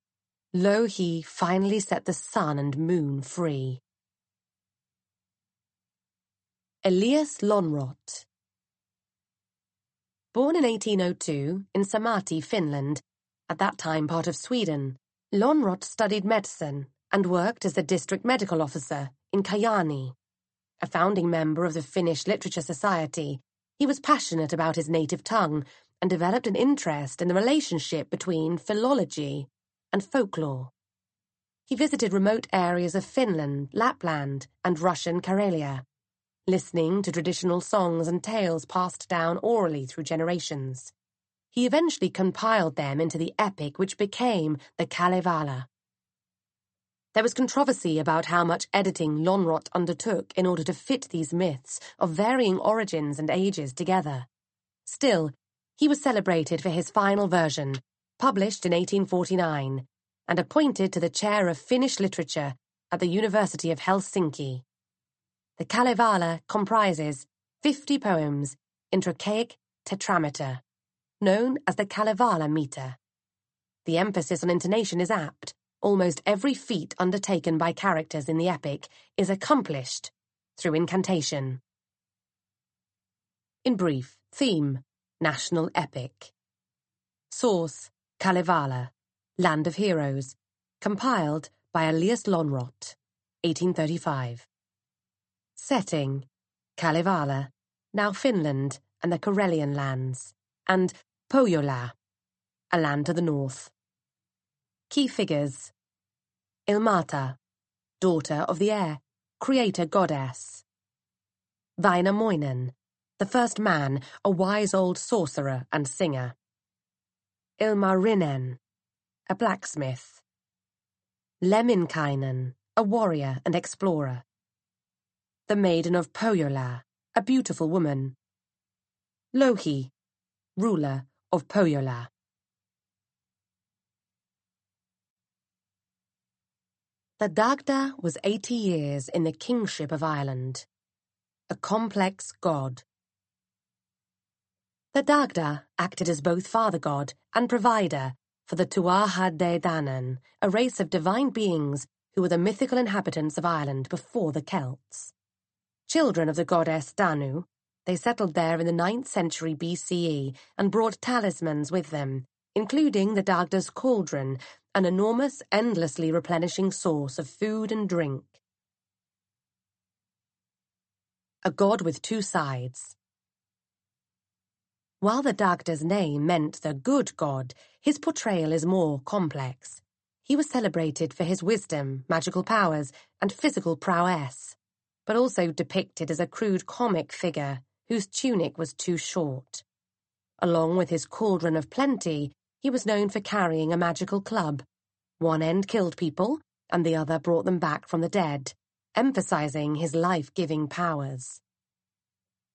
Louhi finally set the sun and moon free. Elias Lonnrot Born in 1802 in Sammatti, Finland, at that time part of Sweden, Lonnrot studied medicine and worked as the district medical officer in Kajaani. A founding member of the Finnish Literature Society, he was passionate about his native tongue and developed an interest in the relationship between philology and folklore. He visited remote areas of Finland, Lapland, and Russian Karelia. Listening to traditional songs and tales passed down orally through generations, he eventually compiled them into the epic, which became the Kalevala. There was controversy about how much editing Lonnrot undertook in order to fit these myths of varying origins and ages together. Still, he was celebrated for his final version, published in 1849, and appointed to the chair of Finnish literature at the University of Helsinki. The Kalevala comprises 50 poems in Trochaic tetrameter, known as the Kalevala meter. The emphasis on intonation is apt. Almost every feat undertaken by characters in the epic is accomplished through incantation. In brief, theme National Epic. Source Kalevala, Land of Heroes, compiled by Elias Lonnrot, 1835 setting, Kalevala, now Finland and the Karelian lands, and Pohjola, a land to the north. Key figures Ilmatar, daughter of the air, creator goddess. Vainamoinen, the first man, a wise old sorcerer and singer. Ilmarinen, a blacksmith. Lemminkainen, a warrior and explorer the maiden of Pohjola, a beautiful woman. Louhi, ruler of Pohjola. The Dagda was 80 years in the kingship of Ireland, a complex god. The Dagda acted as both father god and provider for the Tuatha De Danann, a race of divine beings who were the mythical inhabitants of Ireland before the Celts children of the goddess Danu. They settled there in the 9th century BCE and brought talismans with them, including the Dagda's cauldron, an enormous, endlessly replenishing source of food and drink. A God with Two Sides While the Dagda's name meant the good god, his portrayal is more complex. He was celebrated for his wisdom, magical powers, and physical prowess but also depicted as a crude comic figure whose tunic was too short. Along with his cauldron of plenty, he was known for carrying a magical club. One end killed people, and the other brought them back from the dead, emphasizing his life giving powers.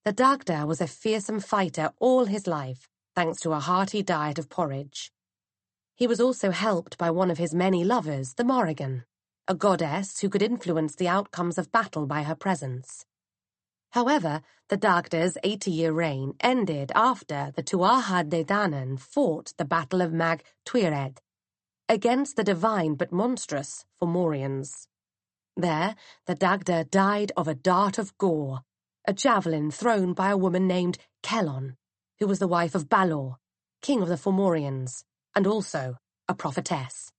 The Dagda was a fearsome fighter all his life, thanks to a hearty diet of porridge. He was also helped by one of his many lovers, the Morrigan. A goddess who could influence the outcomes of battle by her presence. However, the Dagda's 80-year reign ended after the Tuatha De Danann fought the Battle of Mag Tuired against the divine but monstrous Fomorians. There, the Dagda died of a dart of gore, a javelin thrown by a woman named Kelon, who was the wife of Balor, king of the Fomorians, and also a prophetess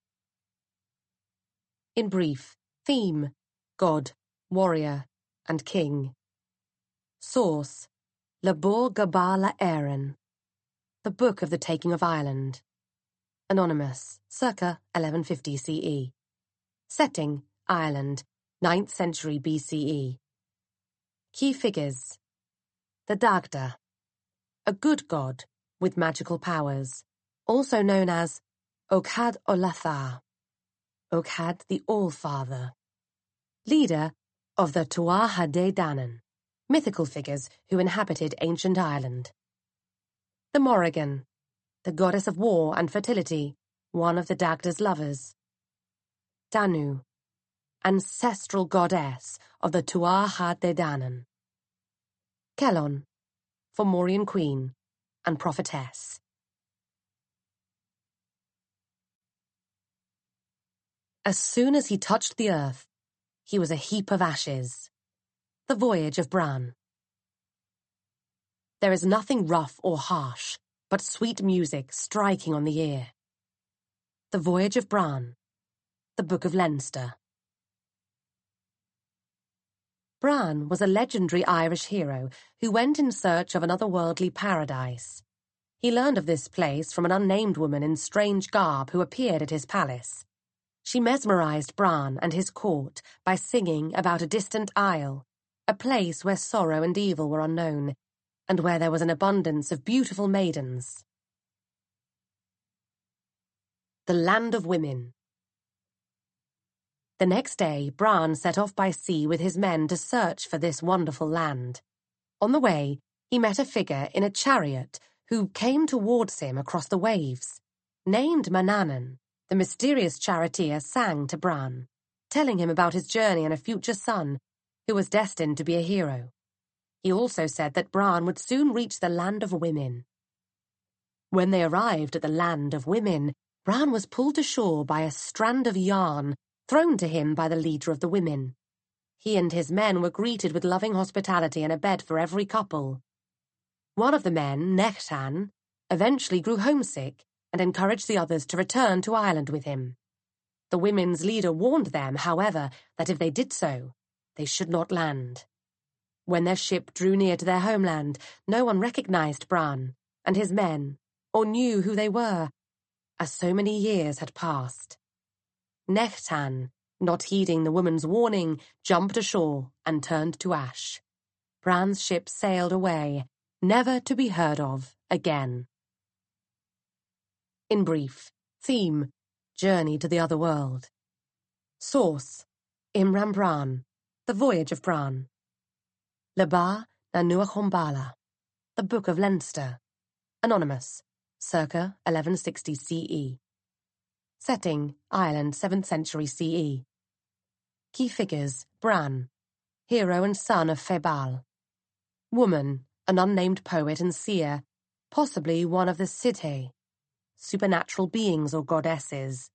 in brief, theme, god, warrior, and king. Source, Lebor Gabala Erenn, The Book of the Taking of Ireland. Anonymous, circa 1150 CE. Setting, Ireland, 9th century BCE. Key figures. The Dagda. A good god, with magical powers. Also known as Ocad Olathar. Oghad the All-Father, leader of the Tuatha De Danann, mythical figures who inhabited ancient Ireland. The Morrigan, the goddess of war and fertility, one of the Dagda's lovers. Danu, ancestral goddess of the Tuatha De Danann. Kelon, Fomorian queen and prophetess. As soon as he touched the earth, he was a heap of ashes. The voyage of Bran. There is nothing rough or harsh, but sweet music striking on the ear. The voyage of Bran. The Book of Leinster. Bran was a legendary Irish hero who went in search of another worldly paradise. He learned of this place from an unnamed woman in strange garb who appeared at his palace she mesmerized Bran and his court by singing about a distant isle, a place where sorrow and evil were unknown, and where there was an abundance of beautiful maidens. The Land of Women The next day, Bran set off by sea with his men to search for this wonderful land. On the way, he met a figure in a chariot who came towards him across the waves, named Manannan. The mysterious charioteer sang to Bran, telling him about his journey and a future son who was destined to be a hero. He also said that Bran would soon reach the land of women. When they arrived at the land of women, Bran was pulled ashore by a strand of yarn thrown to him by the leader of the women. He and his men were greeted with loving hospitality and a bed for every couple. One of the men, Nechtan, eventually grew homesick and encouraged the others to return to Ireland with him. The women's leader warned them, however, that if they did so, they should not land. When their ship drew near to their homeland, no one recognized Bran and his men or knew who they were, as so many years had passed. Nechtan, not heeding the woman's warning, jumped ashore and turned to ash. Bran's ship sailed away, never to be heard of again. In brief, theme, journey to the other world. Source, Imram Bran, The Voyage of Bran. Laba Nanuachombala, The Book of Leinster. Anonymous, circa 1160 CE. Setting, Ireland 7th century CE. Key figures, Bran, hero and son of Febal. Woman, an unnamed poet and seer, possibly one of the Sidhe supernatural beings or goddesses.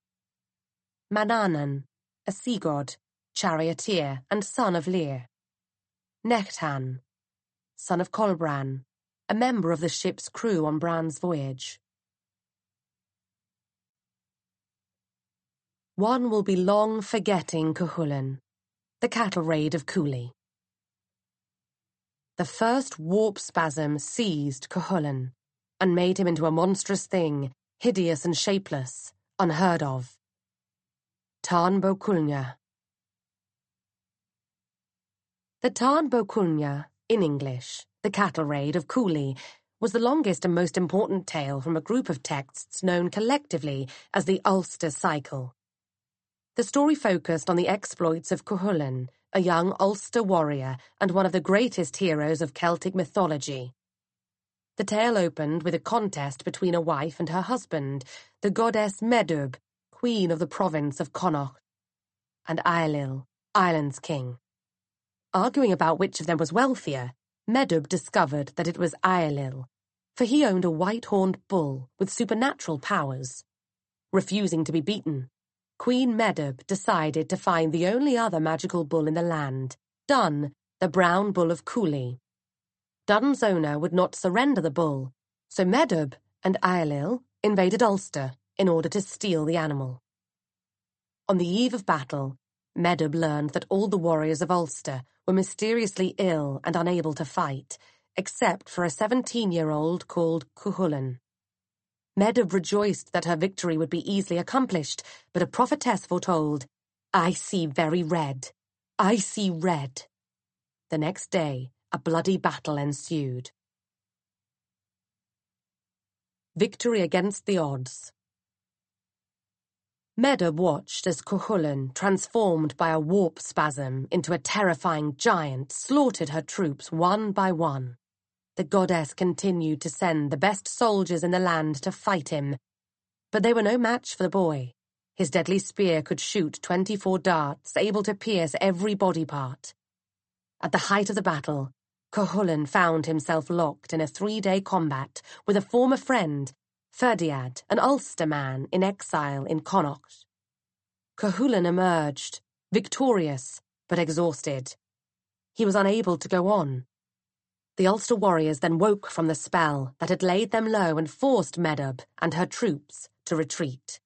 Manannan, a sea god, charioteer and son of Lear. Nechtan, son of Colbran, a member of the ship's crew on Bran's voyage. One will be long forgetting Cuchulain, the cattle raid of Cooley. The first warp spasm seized Cuchulain and made him into a monstrous thing hideous and shapeless, unheard of. Tain Bo Cuailnge The Tain Bo Cuailnge, in English, the cattle raid of Cooley, was the longest and most important tale from a group of texts known collectively as the Ulster Cycle. The story focused on the exploits of Cuchulain, a young Ulster warrior and one of the greatest heroes of Celtic mythology. The tale opened with a contest between a wife and her husband, the goddess Medb, queen of the province of Connacht, and Ailill, Ireland's king. Arguing about which of them was wealthier, Medb discovered that it was Ailill, for he owned a white horned bull with supernatural powers. Refusing to be beaten, Queen Medb decided to find the only other magical bull in the land, Dun, the brown bull of Cooley. Dun's owner would not surrender the bull, so Medb and Ailill invaded Ulster in order to steal the animal. On the eve of battle, Medb learned that all the warriors of Ulster were mysteriously ill and unable to fight, except for a 17-year-old called Cuchulain. Medb rejoiced that her victory would be easily accomplished, but a prophetess foretold, I see very red. I see red. The next day, a bloody battle ensued. Victory against the odds. Medb watched as Cuchulain, transformed by a warp spasm into a terrifying giant, slaughtered her troops one by one. The goddess continued to send the best soldiers in the land to fight him, but they were no match for the boy. His deadly spear could shoot 24 darts, able to pierce every body part. At the height of the battle, Cuchulain found himself locked in a three-day combat with a former friend, Ferdiad, an Ulster man in exile in Connacht. Cuchulain emerged, victorious, but exhausted. He was unable to go on. The Ulster warriors then woke from the spell that had laid them low and forced Medb and her troops to retreat.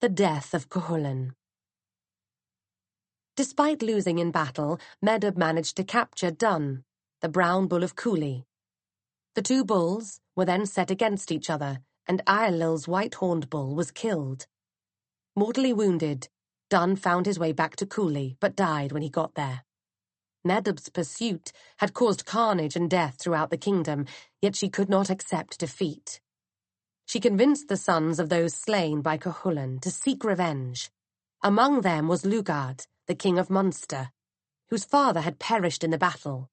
The death of Cuchulain Despite losing in battle, Medb managed to capture Dun, the brown bull of Cooley. The two bulls were then set against each other, and Ailill's white-horned bull was killed. Mortally wounded, Dun found his way back to Cooley, but died when he got there. Medb's pursuit had caused carnage and death throughout the kingdom, yet she could not accept defeat. She convinced the sons of those slain by Cuchulain to seek revenge. Among them was Lugaid, the king of Munster, whose father had perished in the battle.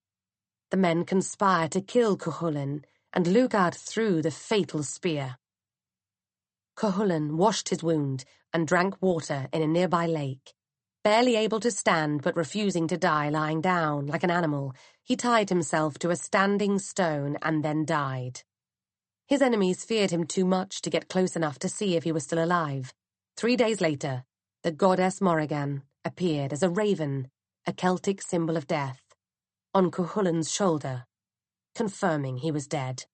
The men conspired to kill Cuchulain, and Lugaid threw the fatal spear. Cuchulain washed his wound and drank water in a nearby lake. Barely able to stand but refusing to die lying down like an animal, he tied himself to a standing stone and then died. His enemies feared him too much to get close enough to see if he was still alive. Three days later, the goddess Morrigan appeared as a raven, a Celtic symbol of death, on Cuchulain's shoulder, confirming he was dead.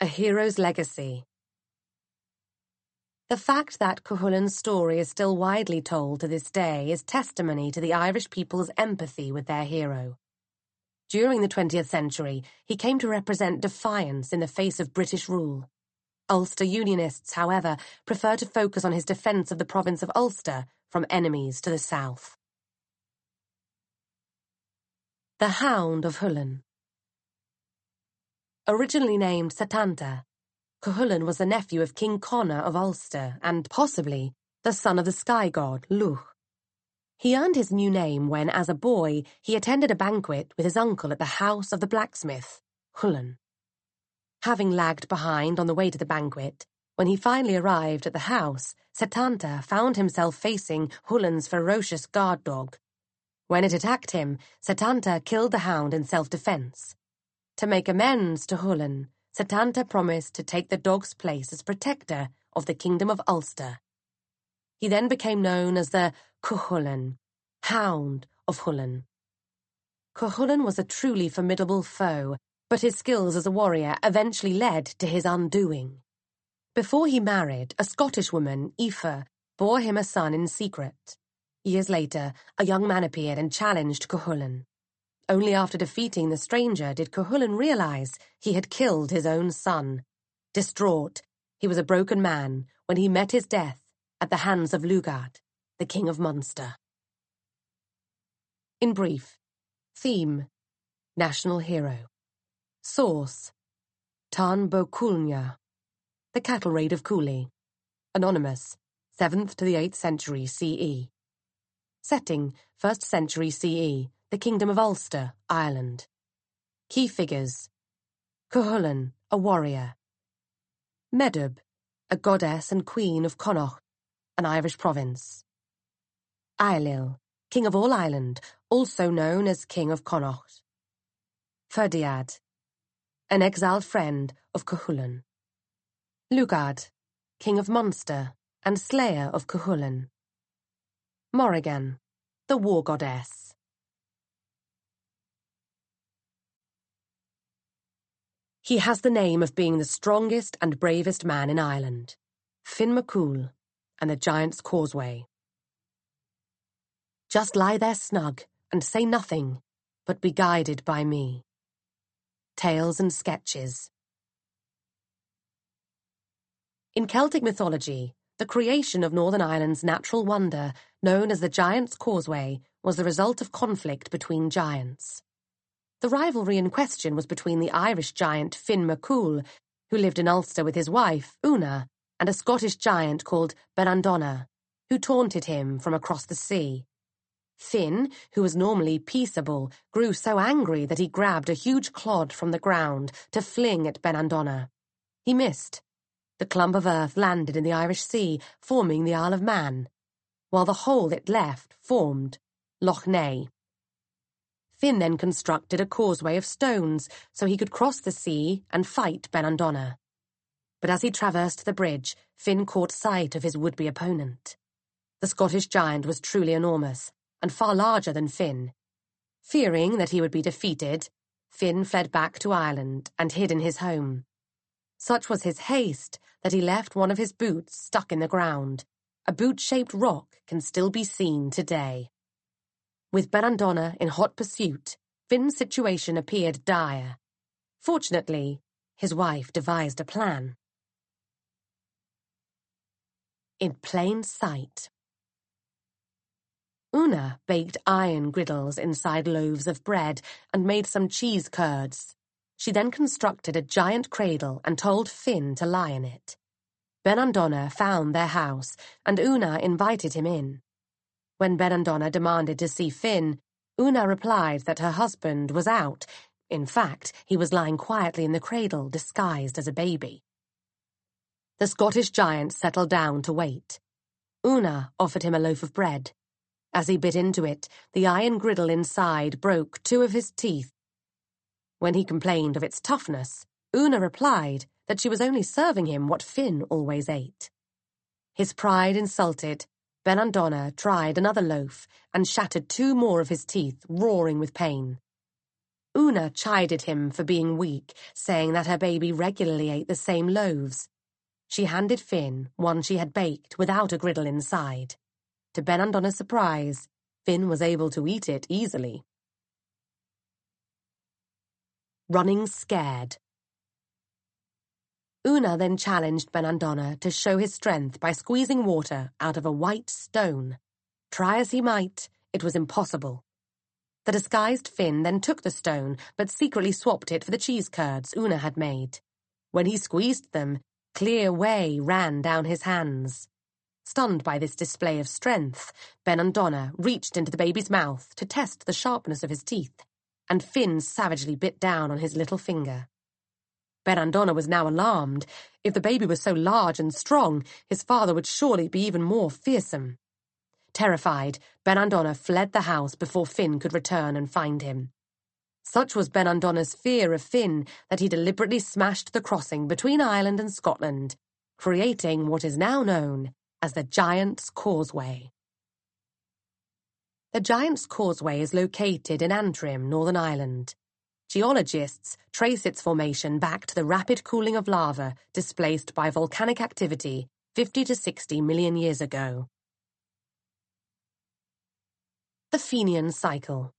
A Hero's Legacy The fact that Cuchulain's story is still widely told to this day is testimony to the Irish people's empathy with their hero. During the 20th century, he came to represent defiance in the face of British rule. Ulster Unionists, however, prefer to focus on his defence of the province of Ulster from enemies to the south. The Hound of Hulun Originally named Setanta, Cuchulainn was the nephew of King Conor of Ulster and, possibly, the son of the sky god, Lugh. He earned his new name when, as a boy, he attended a banquet with his uncle at the house of the blacksmith, Hulun having lagged behind on the way to the banquet. When he finally arrived at the house, Setanta found himself facing Hulan's ferocious guard dog. When it attacked him, Setanta killed the hound in self defense. To make amends to Hulan, Setanta promised to take the dog's place as protector of the Kingdom of Ulster. He then became known as the Cuchulain, Hound of Hulan. Cuchulain was a truly formidable foe but his skills as a warrior eventually led to his undoing. Before he married, a Scottish woman, Eitha, bore him a son in secret. Years later, a young man appeared and challenged Cuchulain. Only after defeating the stranger did Cuchulain realize he had killed his own son. Distraught, he was a broken man when he met his death at the hands of Lugaid, the king of Munster. In brief, theme, national hero. Source Tain Bo Cuailnge The Cattle Raid of Cooley, Anonymous. 7th to the 8th century CE Setting 1st century CE The Kingdom of Ulster, Ireland. Key Figures. Cuchulain, a warrior. Medb, a goddess and queen of Connacht, an Irish province. Ailill, king of all Ireland, also known as king of Connacht. Ferdiad, an exiled friend of Cuchulain. Lugaid, king of Munster and slayer of Cuchulain. Morrigan, the war goddess. He has the name of being the strongest and bravest man in Ireland, Finn McCool and the Giant's Causeway. Just lie there snug and say nothing, but be guided by me tales and sketches. In Celtic mythology, the creation of Northern Ireland's natural wonder, known as the Giant's Causeway, was the result of conflict between giants. The rivalry in question was between the Irish giant Finn McCool, who lived in Ulster with his wife, Una, and a Scottish giant called Benandonner, who taunted him from across the sea. Finn, who was normally peaceable, grew so angry that he grabbed a huge clod from the ground to fling at Benandonner. He missed. The clump of earth landed in the Irish Sea, forming the Isle of Man, while the hole it left formed Lough Neagh. Finn then constructed a causeway of stones so he could cross the sea and fight Benandonner. But as he traversed the bridge, Finn caught sight of his would-be opponent. The Scottish giant was truly enormous and far larger than Finn. Fearing that he would be defeated, Finn fled back to Ireland and hid in his home. Such was his haste that he left one of his boots stuck in the ground. A boot shaped rock can still be seen today. With Benandonner in hot pursuit, Finn's situation appeared dire. Fortunately, his wife devised a plan. In plain sight, Una baked iron griddles inside loaves of bread and made some cheese curds. She then constructed a giant cradle and told Finn to lie in it. Benandonner found their house and Una invited him in. When Benandonner demanded to see Finn, Una replied that her husband was out. In fact, he was lying quietly in the cradle, disguised as a baby. The Scottish giant settled down to wait. Una offered him a loaf of bread. As he bit into it, the iron griddle inside broke two of his teeth. When he complained of its toughness, Una replied that she was only serving him what Finn always ate. His pride insulted, insulted Benandonner tried another loaf and shattered two more of his teeth, roaring with pain. Una chided him for being weak, saying that her baby regularly ate the same loaves. She handed Finn one she had baked without a griddle inside to Benandonner's surprise, Finn was able to eat it easily. Running scared. Una then challenged Benandonner to show his strength by squeezing water out of a white stone. Try as he might, it was impossible. The disguised Finn then took the stone, but secretly swapped it for the cheese curds Una had made. When he squeezed them, clear whey ran down his hands. Stunned by this display of strength, Benandonner reached into the baby's mouth to test the sharpness of his teeth, and Finn savagely bit down on his little finger. Benandonner was now alarmed. If the baby was so large and strong, his father would surely be even more fearsome. Terrified, Benandonner fled the house before Finn could return and find him. Such was Benandonner's fear of Finn that he deliberately smashed the crossing between Ireland and Scotland, creating what is now known as the Giant's Causeway. The Giant's Causeway is located in Antrim, Northern Ireland. Geologists trace its formation back to the rapid cooling of lava displaced by volcanic activity 50 to 60 million years ago. The Fenian Cycle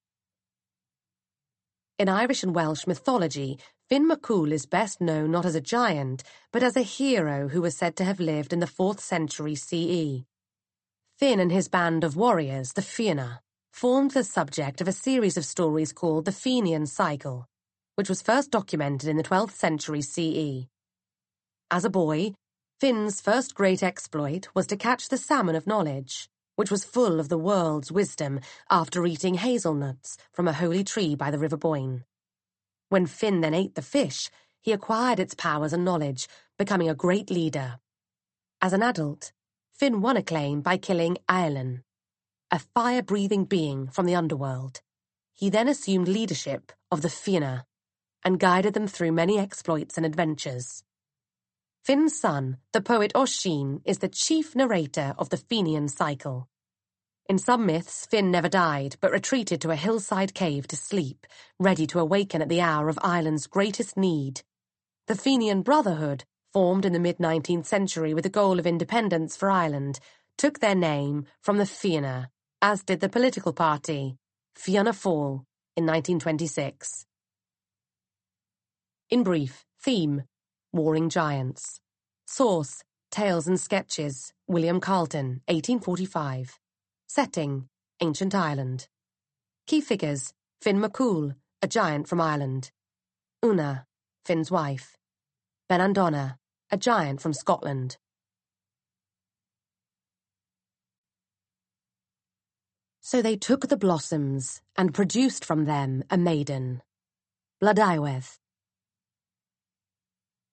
In Irish and Welsh mythology, Finn McCool is best known not as a giant, but as a hero who was said to have lived in the 4th century CE. Finn and his band of warriors, the Fianna, formed the subject of a series of stories called the Fenian Cycle, which was first documented in the 12th century CE. As a boy, Finn's first great exploit was to catch the salmon of knowledge, which was full of the world's wisdom after eating hazelnuts from a holy tree by the River Boyne. When Finn then ate the fish, he acquired its powers and knowledge, becoming a great leader. As an adult, Finn won acclaim by killing Aillen, a fire breathing being from the underworld. He then assumed leadership of the Fianna and guided them through many exploits and adventures. Finn's son, the poet Oisin, is the chief narrator of the Fenian cycle. In some myths, Finn never died, but retreated to a hillside cave to sleep, ready to awaken at the hour of Ireland's greatest need. The Fenian Brotherhood, formed in the mid-19th century with the goal of independence for Ireland, took their name from the Fianna, as did the political party, Fianna Fáil, in 1926. In brief, theme, warring giants. Source, Tales and Sketches, William Carleton, 1845. Setting, Ancient Ireland. Key figures, Finn McCool, a giant from Ireland. Una, Finn's wife. Benandonner, a giant from Scotland. So they took the blossoms and produced from them a maiden, Blodeuwedd.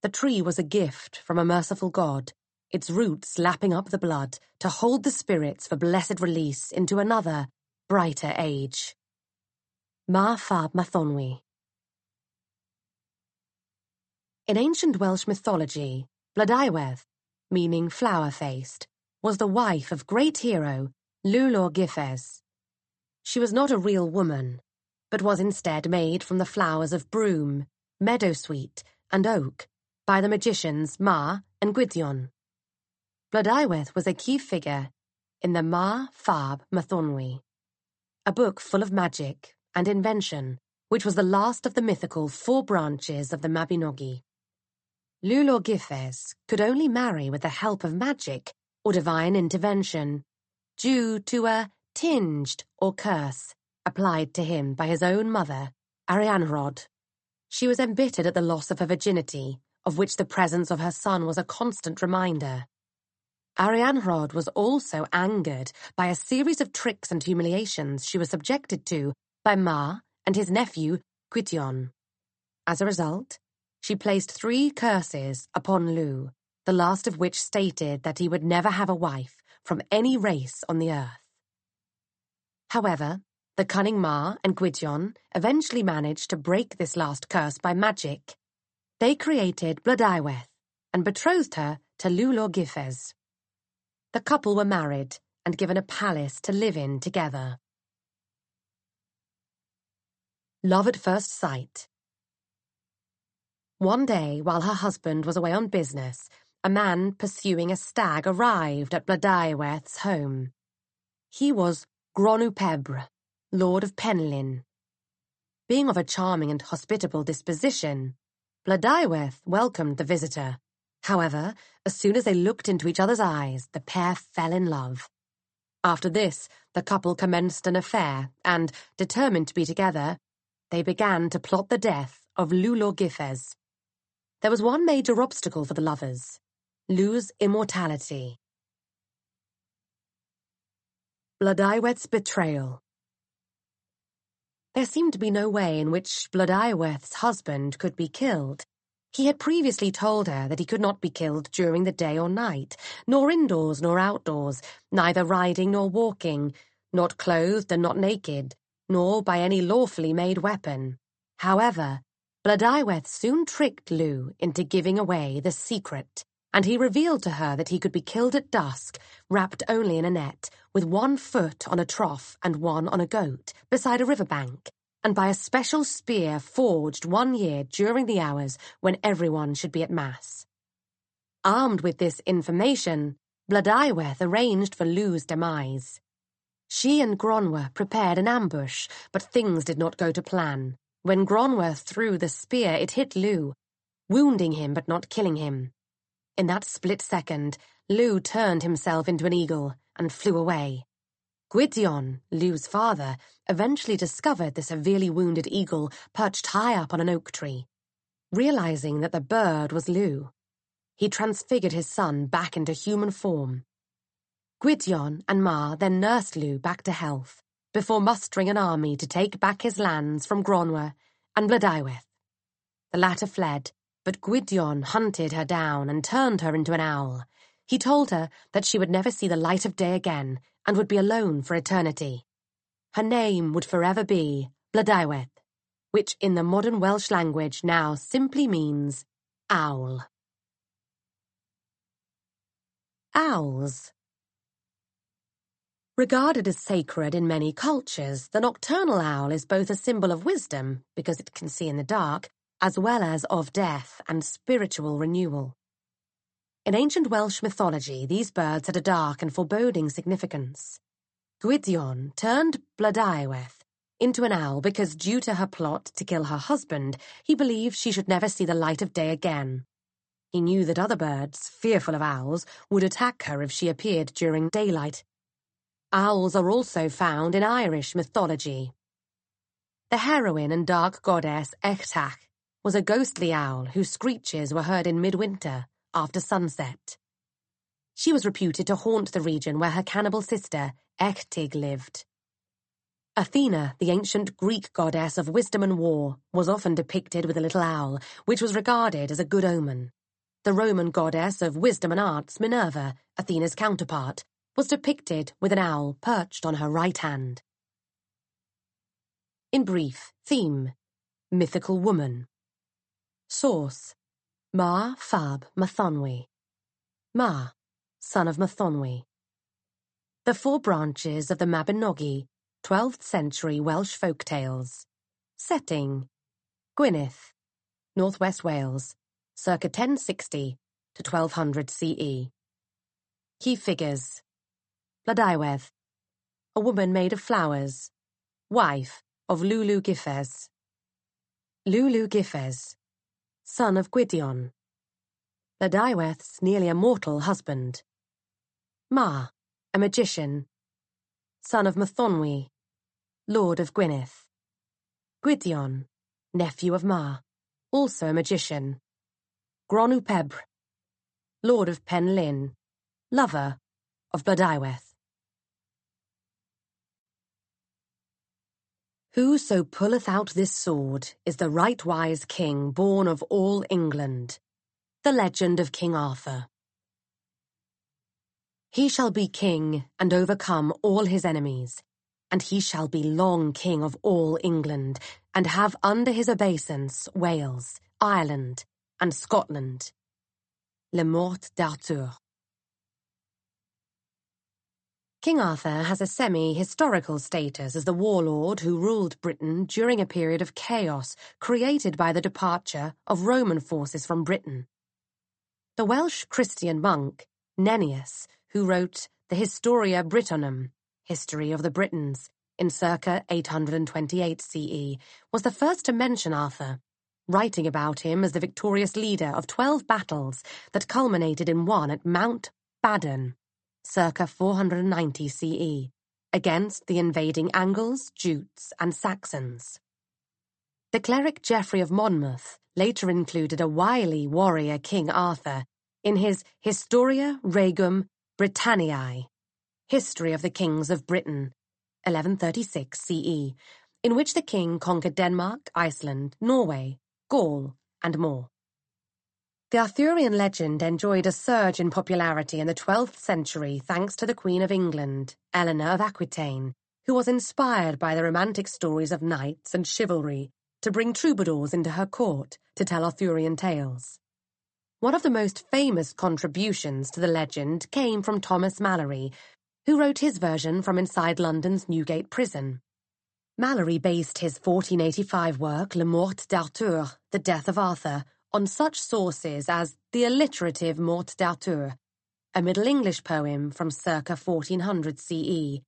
The tree was a gift from a merciful god, its roots lapping up the blood to hold the spirits for blessed release into another, brighter age. Ma ما Mathonwy. In ancient Welsh mythology, Blodeuwedd, meaning flower-faced, was the wife of great hero Lleu Llaw Gyffes. She was not a real woman, but was instead made from the flowers of broom, meadowsweet and oak by the magicians Ma and Gwydion. Blodeuwedd was a key figure in the Ma Fab Mathonwy, a book full of magic and invention, which was the last of the mythical four branches of the Mabinogi. Lleu Llaw Gyffes could only marry with the help of magic or divine intervention, due to a tynged or curse applied to him by his own mother, Arianrhod. She was embittered at the loss of her virginity, of which the presence of her son was a constant reminder. Arianrhod was also angered by a series of tricks and humiliations she was subjected to by Ma and his nephew, Gwydion. As a result, she placed three curses upon Lu, the last of which stated that he would never have a wife from any race on the earth. However, the cunning Ma and Gwydion eventually managed to break this last curse by magic. They created Blodeuwedd and betrothed her to Lleu Llaw Gyffes the couple were married and given a palace to live in together. Love at First Sight One day, while her husband was away on business, a man pursuing a stag arrived at Blodeuwedd's home. He was Gronw Pebr, Lord of Penllyn. Being of a charming and hospitable disposition, Blodeuwedd welcomed the visitor However, as soon as they looked into each other's eyes, the pair fell in love. After this, the couple commenced an affair, and, determined to be together, they began to plot the death of Lleu Llaw Gyffes. There was one major obstacle for the lovers Lu's immortality. Blodeuwedd's betrayal. There seemed to be no way in which Blodeuwedd's husband could be killed. He had previously told her that he could not be killed during the day or night, nor indoors nor outdoors, neither riding nor walking, not clothed and not naked, nor by any lawfully made weapon. However, Blodeuwedd soon tricked Lou into giving away the secret, and he revealed to her that he could be killed at dusk, wrapped only in a net, with one foot on a trough and one on a goat, beside a river bank, and by a special spear forged one year during the hours when everyone should be at Mass. Armed with this information, Blodeuwedd arranged for Lou's demise. She and Gronw prepared an ambush, but things did not go to plan. When Gronw threw the spear, it hit Lou, wounding him but not killing him. In that split second, Lou turned himself into an eagle and flew away. Gwydion, Lou's father, eventually discovered the severely wounded eagle perched high up on an oak tree. Realizing that the bird was Lou, he transfigured his son back into human form. Gwydion and Ma then nursed Lou back to health before mustering an army to take back his lands from Gronw and Blodeuwedd. The latter fled, but Gwydion hunted her down and turned her into an owl. He told her that she would never see the light of day again and would be alone for eternity. Her name would forever be Blodeuwedd, which in the modern Welsh language now simply means owl. Owls. Regarded as sacred in many cultures, the nocturnal owl is both a symbol of wisdom, because it can see in the dark, as well as of death and spiritual renewal. In ancient Welsh mythology, these birds had a dark and foreboding significance. Gwydion turned Blodeuwedd into an owl because, due to her plot to kill her husband, he believed she should never see the light of day again. He knew that other birds, fearful of owls, would attack her if she appeared during daylight. Owls are also found in Irish mythology. The heroine and dark goddess Echtach was a ghostly owl whose screeches were heard in midwinter. After sunset, she was reputed to haunt the region where her cannibal sister sister lived. Athena, the ancient Greek goddess of wisdom and war, was often depicted with a little owl, which was regarded as a good omen. The Roman goddess of wisdom and arts, Minerva, Athena's counterpart, was depicted with an owl perched on her right hand. In brief, theme Mythical woman. Source Math Fab Mathonwy. Math, son of Mathonwy. The four branches of the Mabinogi, 12th century Welsh folk tales. Setting Gwynedd, northwest Wales, circa 1060 to 1200 CE. Key figures Blodeuwedd, a woman made of flowers, wife of Lleu Llaw Gyffes. Lulu Giffes, son of Gwydion. Adiweth's nearly immortal husband. Math, a magician. Son of Mathonwy, lord of Gwynedd, Gwydion, nephew of Math, also a magician. Gronw Gronwpebr, lord of Penllyn, lover of Blodeuwedd. Who so pulleth out this sword is the right wise king born of all England. The legend of King Arthur. He shall be king and overcome all his enemies, and he shall be long king of all England, and have under his obeisance Wales, Ireland, and Scotland. Le Mort d'Arthur. King Arthur has a semi-historical status as the warlord who ruled Britain during a period of chaos created by the departure of Roman forces from Britain. The Welsh Christian monk, Nennius, who wrote the Historia Britonum, History of the Britons, in circa 828 CE, was the first to mention Arthur, writing about him as the victorious leader of 12 battles that culminated in one at Mount Badon, circa 490 CE, against the invading Angles, Jutes and Saxons. The cleric Geoffrey of Monmouth later included a wily warrior King Arthur in his Historia Regum Britanniae, History of the Kings of Britain, 1136 CE, in which the king conquered Denmark, Iceland, Norway, Gaul and more. The Arthurian legend enjoyed a surge in popularity in the 12th century thanks to the Queen of England, Eleanor of Aquitaine, who was inspired by the romantic stories of knights and chivalry to bring troubadours into her court to tell Arthurian tales. One of the most famous contributions to the legend came from Thomas Malory, who wrote his version from inside London's Newgate prison. Malory based his 1485 work, Le Morte d'Arthur, The Death of Arthur, on such sources as the alliterative Mort d'Arthur, a Middle English poem from circa 1400 CE,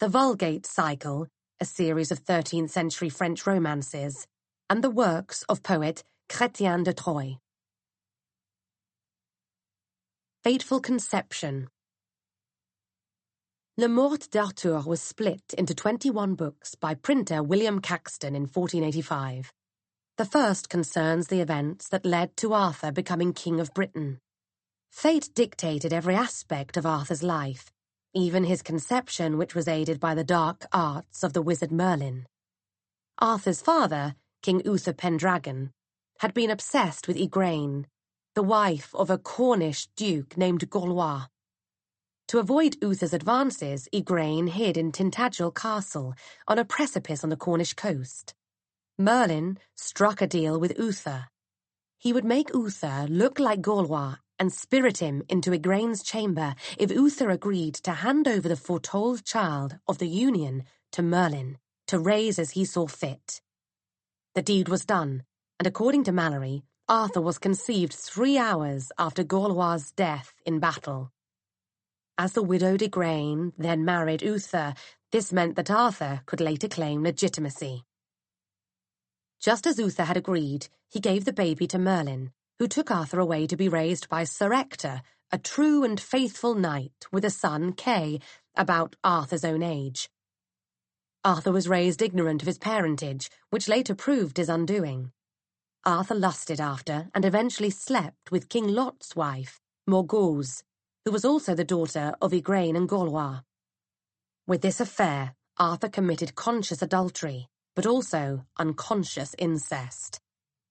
the Vulgate Cycle, a series of 13th century French romances, and the works of poet Chrétien de Troyes. Fateful Conception Le Mort d'Arthur was split into 21 books by printer William Caxton in 1485. The first concerns the events that led to Arthur becoming King of Britain. Fate dictated every aspect of Arthur's life, even his conception which was aided by the dark arts of the wizard Merlin. Arthur's father, King Uther Pendragon, had been obsessed with Ygraine, the wife of a Cornish duke named Gorlois. To avoid Uther's advances, Ygraine hid in Tintagel Castle on a precipice on the Cornish coast. Merlin struck a deal with Uther. He would make Uther look like Gorlois and spirit him into Igraine's chamber if Uther agreed to hand over the foretold child of the Union to Merlin to raise as he saw fit. The deed was done, and according to Malory, Arthur was conceived three hours after Gorlois' death in battle. As the widowed Igraine then married Uther, this meant that Arthur could later claim legitimacy. Just as Uther had agreed, he gave the baby to Merlin, who took Arthur away to be raised by Sir Ector, a true and faithful knight with a son, Kay, about Arthur's own age. Arthur was raised ignorant of his parentage, which later proved his undoing. Arthur lusted after and eventually slept with King Lot's wife, Morgause, who was also the daughter of Igraine and Gorlois. With this affair, Arthur committed conscious adultery, but also unconscious incest.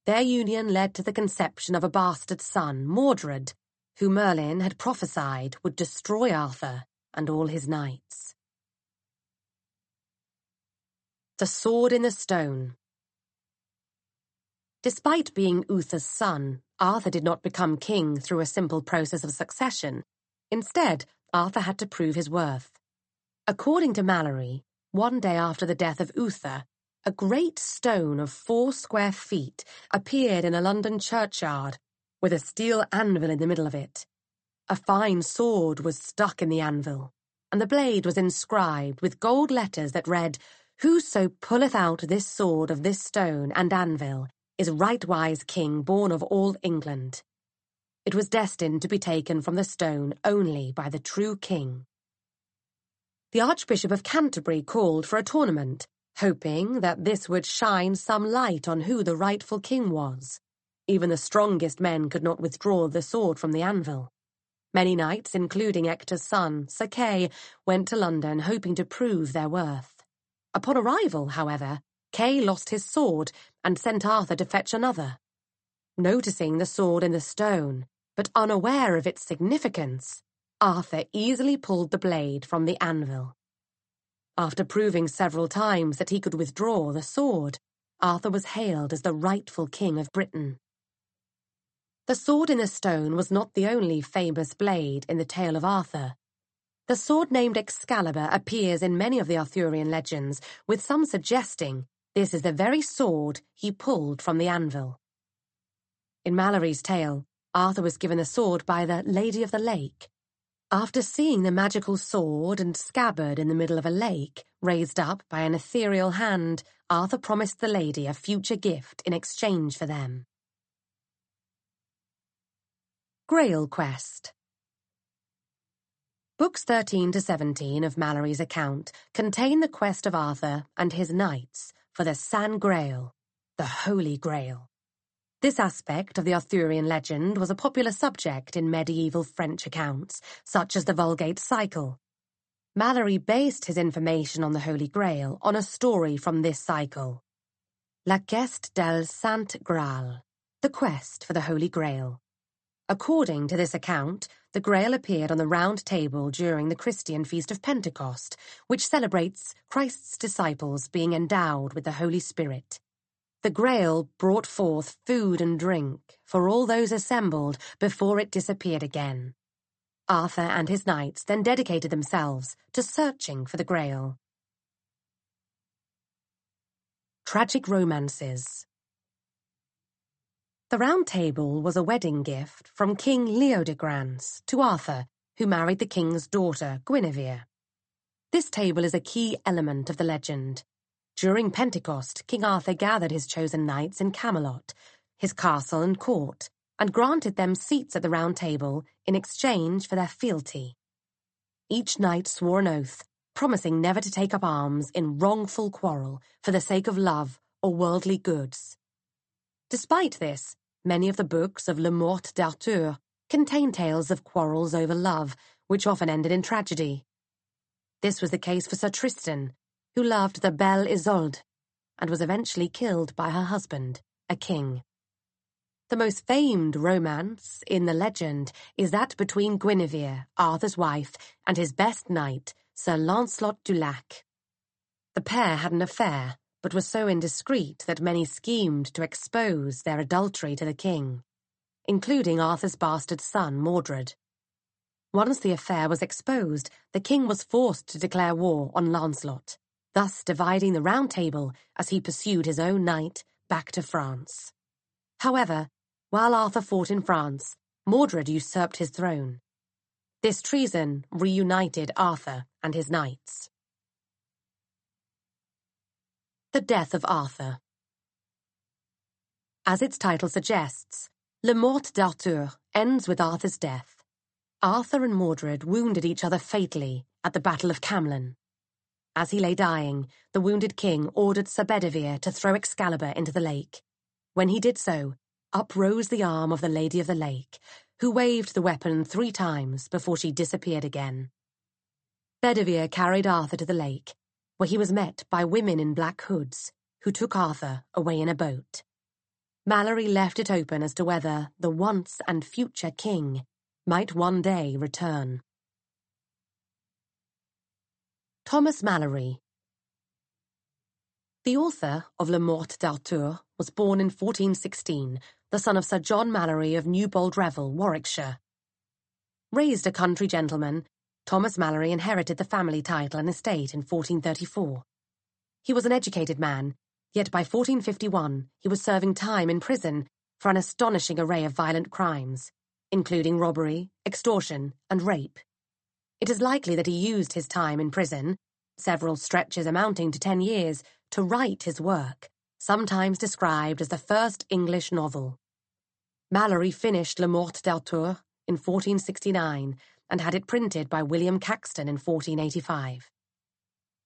Their union led to the conception of a bastard son, Mordred, who Merlin had prophesied would destroy Arthur and all his knights. The Sword in the Stone Despite being Uther's son, Arthur did not become king through a simple process of succession. Instead, Arthur had to prove his worth. According to Malory, one day after the death of Uther, a great stone of four square feet appeared in a London churchyard with a steel anvil in the middle of it. A fine sword was stuck in the anvil, and the blade was inscribed with gold letters that read, Whoso pulleth out this sword of this stone and anvil is rightwise king born of all England. It was destined to be taken from the stone only by the true king. The Archbishop of Canterbury called for a tournament hoping that this would shine some light on who the rightful king was. Even the strongest men could not withdraw the sword from the anvil. Many knights, including Ector's son, Sir Kay, went to London hoping to prove their worth. Upon arrival, however, Kay lost his sword and sent Arthur to fetch another. Noticing the sword in the stone, but unaware of its significance, Arthur easily pulled the blade from the anvil. After proving several times that he could withdraw the sword, Arthur was hailed as the rightful king of Britain. The sword in the stone was not the only famous blade in the tale of Arthur. The sword named Excalibur appears in many of the Arthurian legends, with some suggesting this is the very sword he pulled from the anvil. In Malory's tale, Arthur was given the sword by the Lady of the Lake, after seeing the magical sword and scabbard in the middle of a lake, raised up by an ethereal hand, Arthur promised the lady a future gift in exchange for them. Grail Quest Books 13 to 17 of Malory's account contain the quest of Arthur and his knights for the San Grail, the Holy Grail. This aspect of the Arthurian legend was a popular subject in medieval French accounts, such as the Vulgate Cycle. Malory based his information on the Holy Grail on a story from this cycle. La Queste del Saint Graal, The Quest for the Holy Grail. According to this account, the Grail appeared on the Round Table during the Christian Feast of Pentecost, which celebrates Christ's disciples being endowed with the Holy Spirit. The Grail brought forth food and drink for all those assembled before it disappeared again. Arthur and his knights then dedicated themselves to searching for the Grail. Tragic Romances The Round Table was a wedding gift from King Leodegrance to Arthur, who married the king's daughter, Guinevere. This table is a key element of the legend, during Pentecost, King Arthur gathered his chosen knights in Camelot, his castle and court, and granted them seats at the Round Table in exchange for their fealty. Each knight swore an oath, promising never to take up arms in wrongful quarrel for the sake of love or worldly goods. Despite this, many of the books of Le Morte d'Arthur contain tales of quarrels over love, which often ended in tragedy. This was the case for Sir Tristan who loved the Belle Isolde and was eventually killed by her husband, a king. The most famed romance in the legend is that between Guinevere, Arthur's wife, and his best knight, Sir Lancelot du Lac. The pair had an affair, but were so indiscreet that many schemed to expose their adultery to the king, including Arthur's bastard son, Mordred. Once the affair was exposed, the king was forced to declare war on Lancelot thus dividing the round table as he pursued his own knight back to France. However, while Arthur fought in France, Mordred usurped his throne. This treason reunited Arthur and his knights. The Death of Arthur As its title suggests, Le Morte d'Arthur ends with Arthur's death. Arthur and Mordred wounded each other fatally at the Battle of Camlann, as he lay dying, the wounded king ordered Sir Bedivere to throw Excalibur into the lake. When he did so, up rose the arm of the Lady of the Lake, who waved the weapon three times before she disappeared again. Bedivere carried Arthur to the lake, where he was met by women in black hoods, who took Arthur away in a boat. Malory left it open as to whether the once and future king might one day return. Thomas Malory The author of La Morte d'Arthur was born in 1416, the son of Sir John Malory of Newbold Revel, Warwickshire. Raised a country gentleman, Thomas Malory inherited the family title and estate in 1434. He was an educated man, yet by 1451 he was serving time in prison for an astonishing array of violent crimes, including robbery, extortion, and rape. It is likely that he used his time in prison, several stretches amounting to ten years, to write his work, sometimes described as the first English novel. Malory finished Le Morte d'Arthur in 1469 and had it printed by William Caxton in 1485.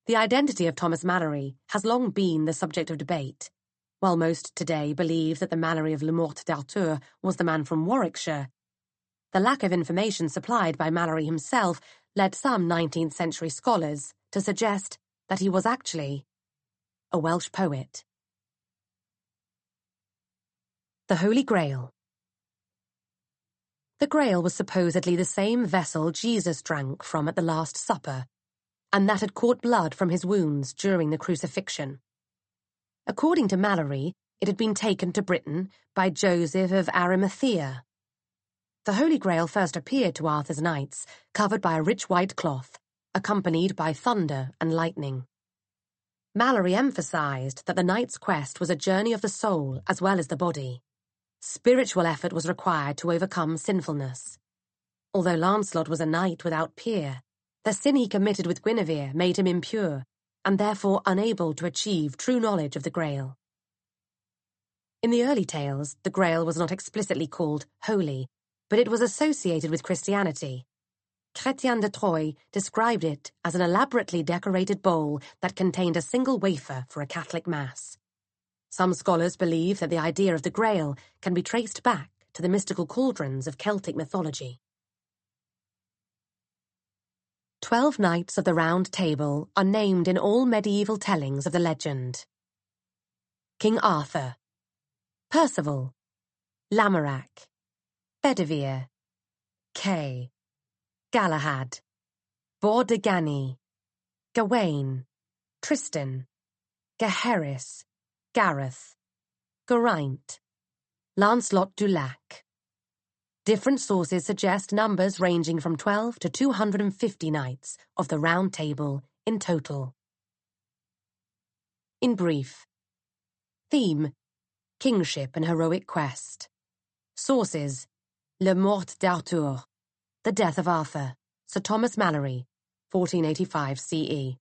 The identity of Thomas Malory has long been the subject of debate. While most today believe that the Malory of Le Morte d'Arthur was the man from Warwickshire, the lack of information supplied by Malory himself led some 19th century scholars to suggest that he was actually a Welsh poet. The Holy Grail The Grail was supposedly the same vessel Jesus drank from at the Last Supper, and that had caught blood from his wounds during the crucifixion. According to Malory, it had been taken to Britain by Joseph of Arimathea, the Holy Grail first appeared to Arthur's knights, covered by a rich white cloth, accompanied by thunder and lightning. Malory emphasized that the knight's quest was a journey of the soul as well as the body. Spiritual effort was required to overcome sinfulness. Although Lancelot was a knight without peer, the sin he committed with Guinevere made him impure, and therefore unable to achieve true knowledge of the Grail. In the early tales, the Grail was not explicitly called holy, but it was associated with Christianity. Chrétien de Troyes described it as an elaborately decorated bowl that contained a single wafer for a Catholic Mass. Some scholars believe that the idea of the Grail can be traced back to the mystical cauldrons of Celtic mythology. Twelve Knights of the Round Table are named in all medieval tellings of the legend. King Arthur Percival Lamorak. Bedivere. Kay, Galahad. Bors de Ganis. Gawain. Tristan. Gaheris, Gareth. Geraint. Lancelot du Lac. Different sources suggest numbers ranging from 12 to 250 knights of the round table in total. In brief. Theme. Kingship and heroic quest. Sources. Le Mort d'Arthur, The Death of Arthur, Sir Thomas Malory, 1485 CE.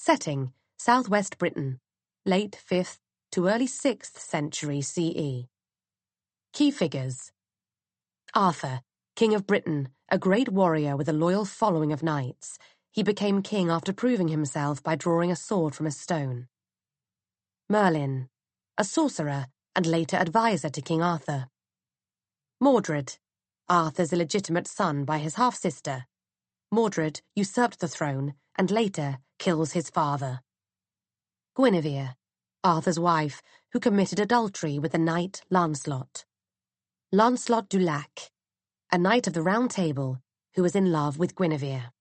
Setting, Southwest Britain, late 5th to early 6th century CE. Key figures. Arthur, King of Britain, a great warrior with a loyal following of knights. He became king after proving himself by drawing a sword from a stone. Merlin, a sorcerer and later advisor to King Arthur. Mordred, Arthur's illegitimate son by his half-sister. Mordred usurped the throne and later kills his father. Guinevere, Arthur's wife, who committed adultery with the knight Lancelot. Lancelot du Lac, a knight of the Round Table who was in love with Guinevere.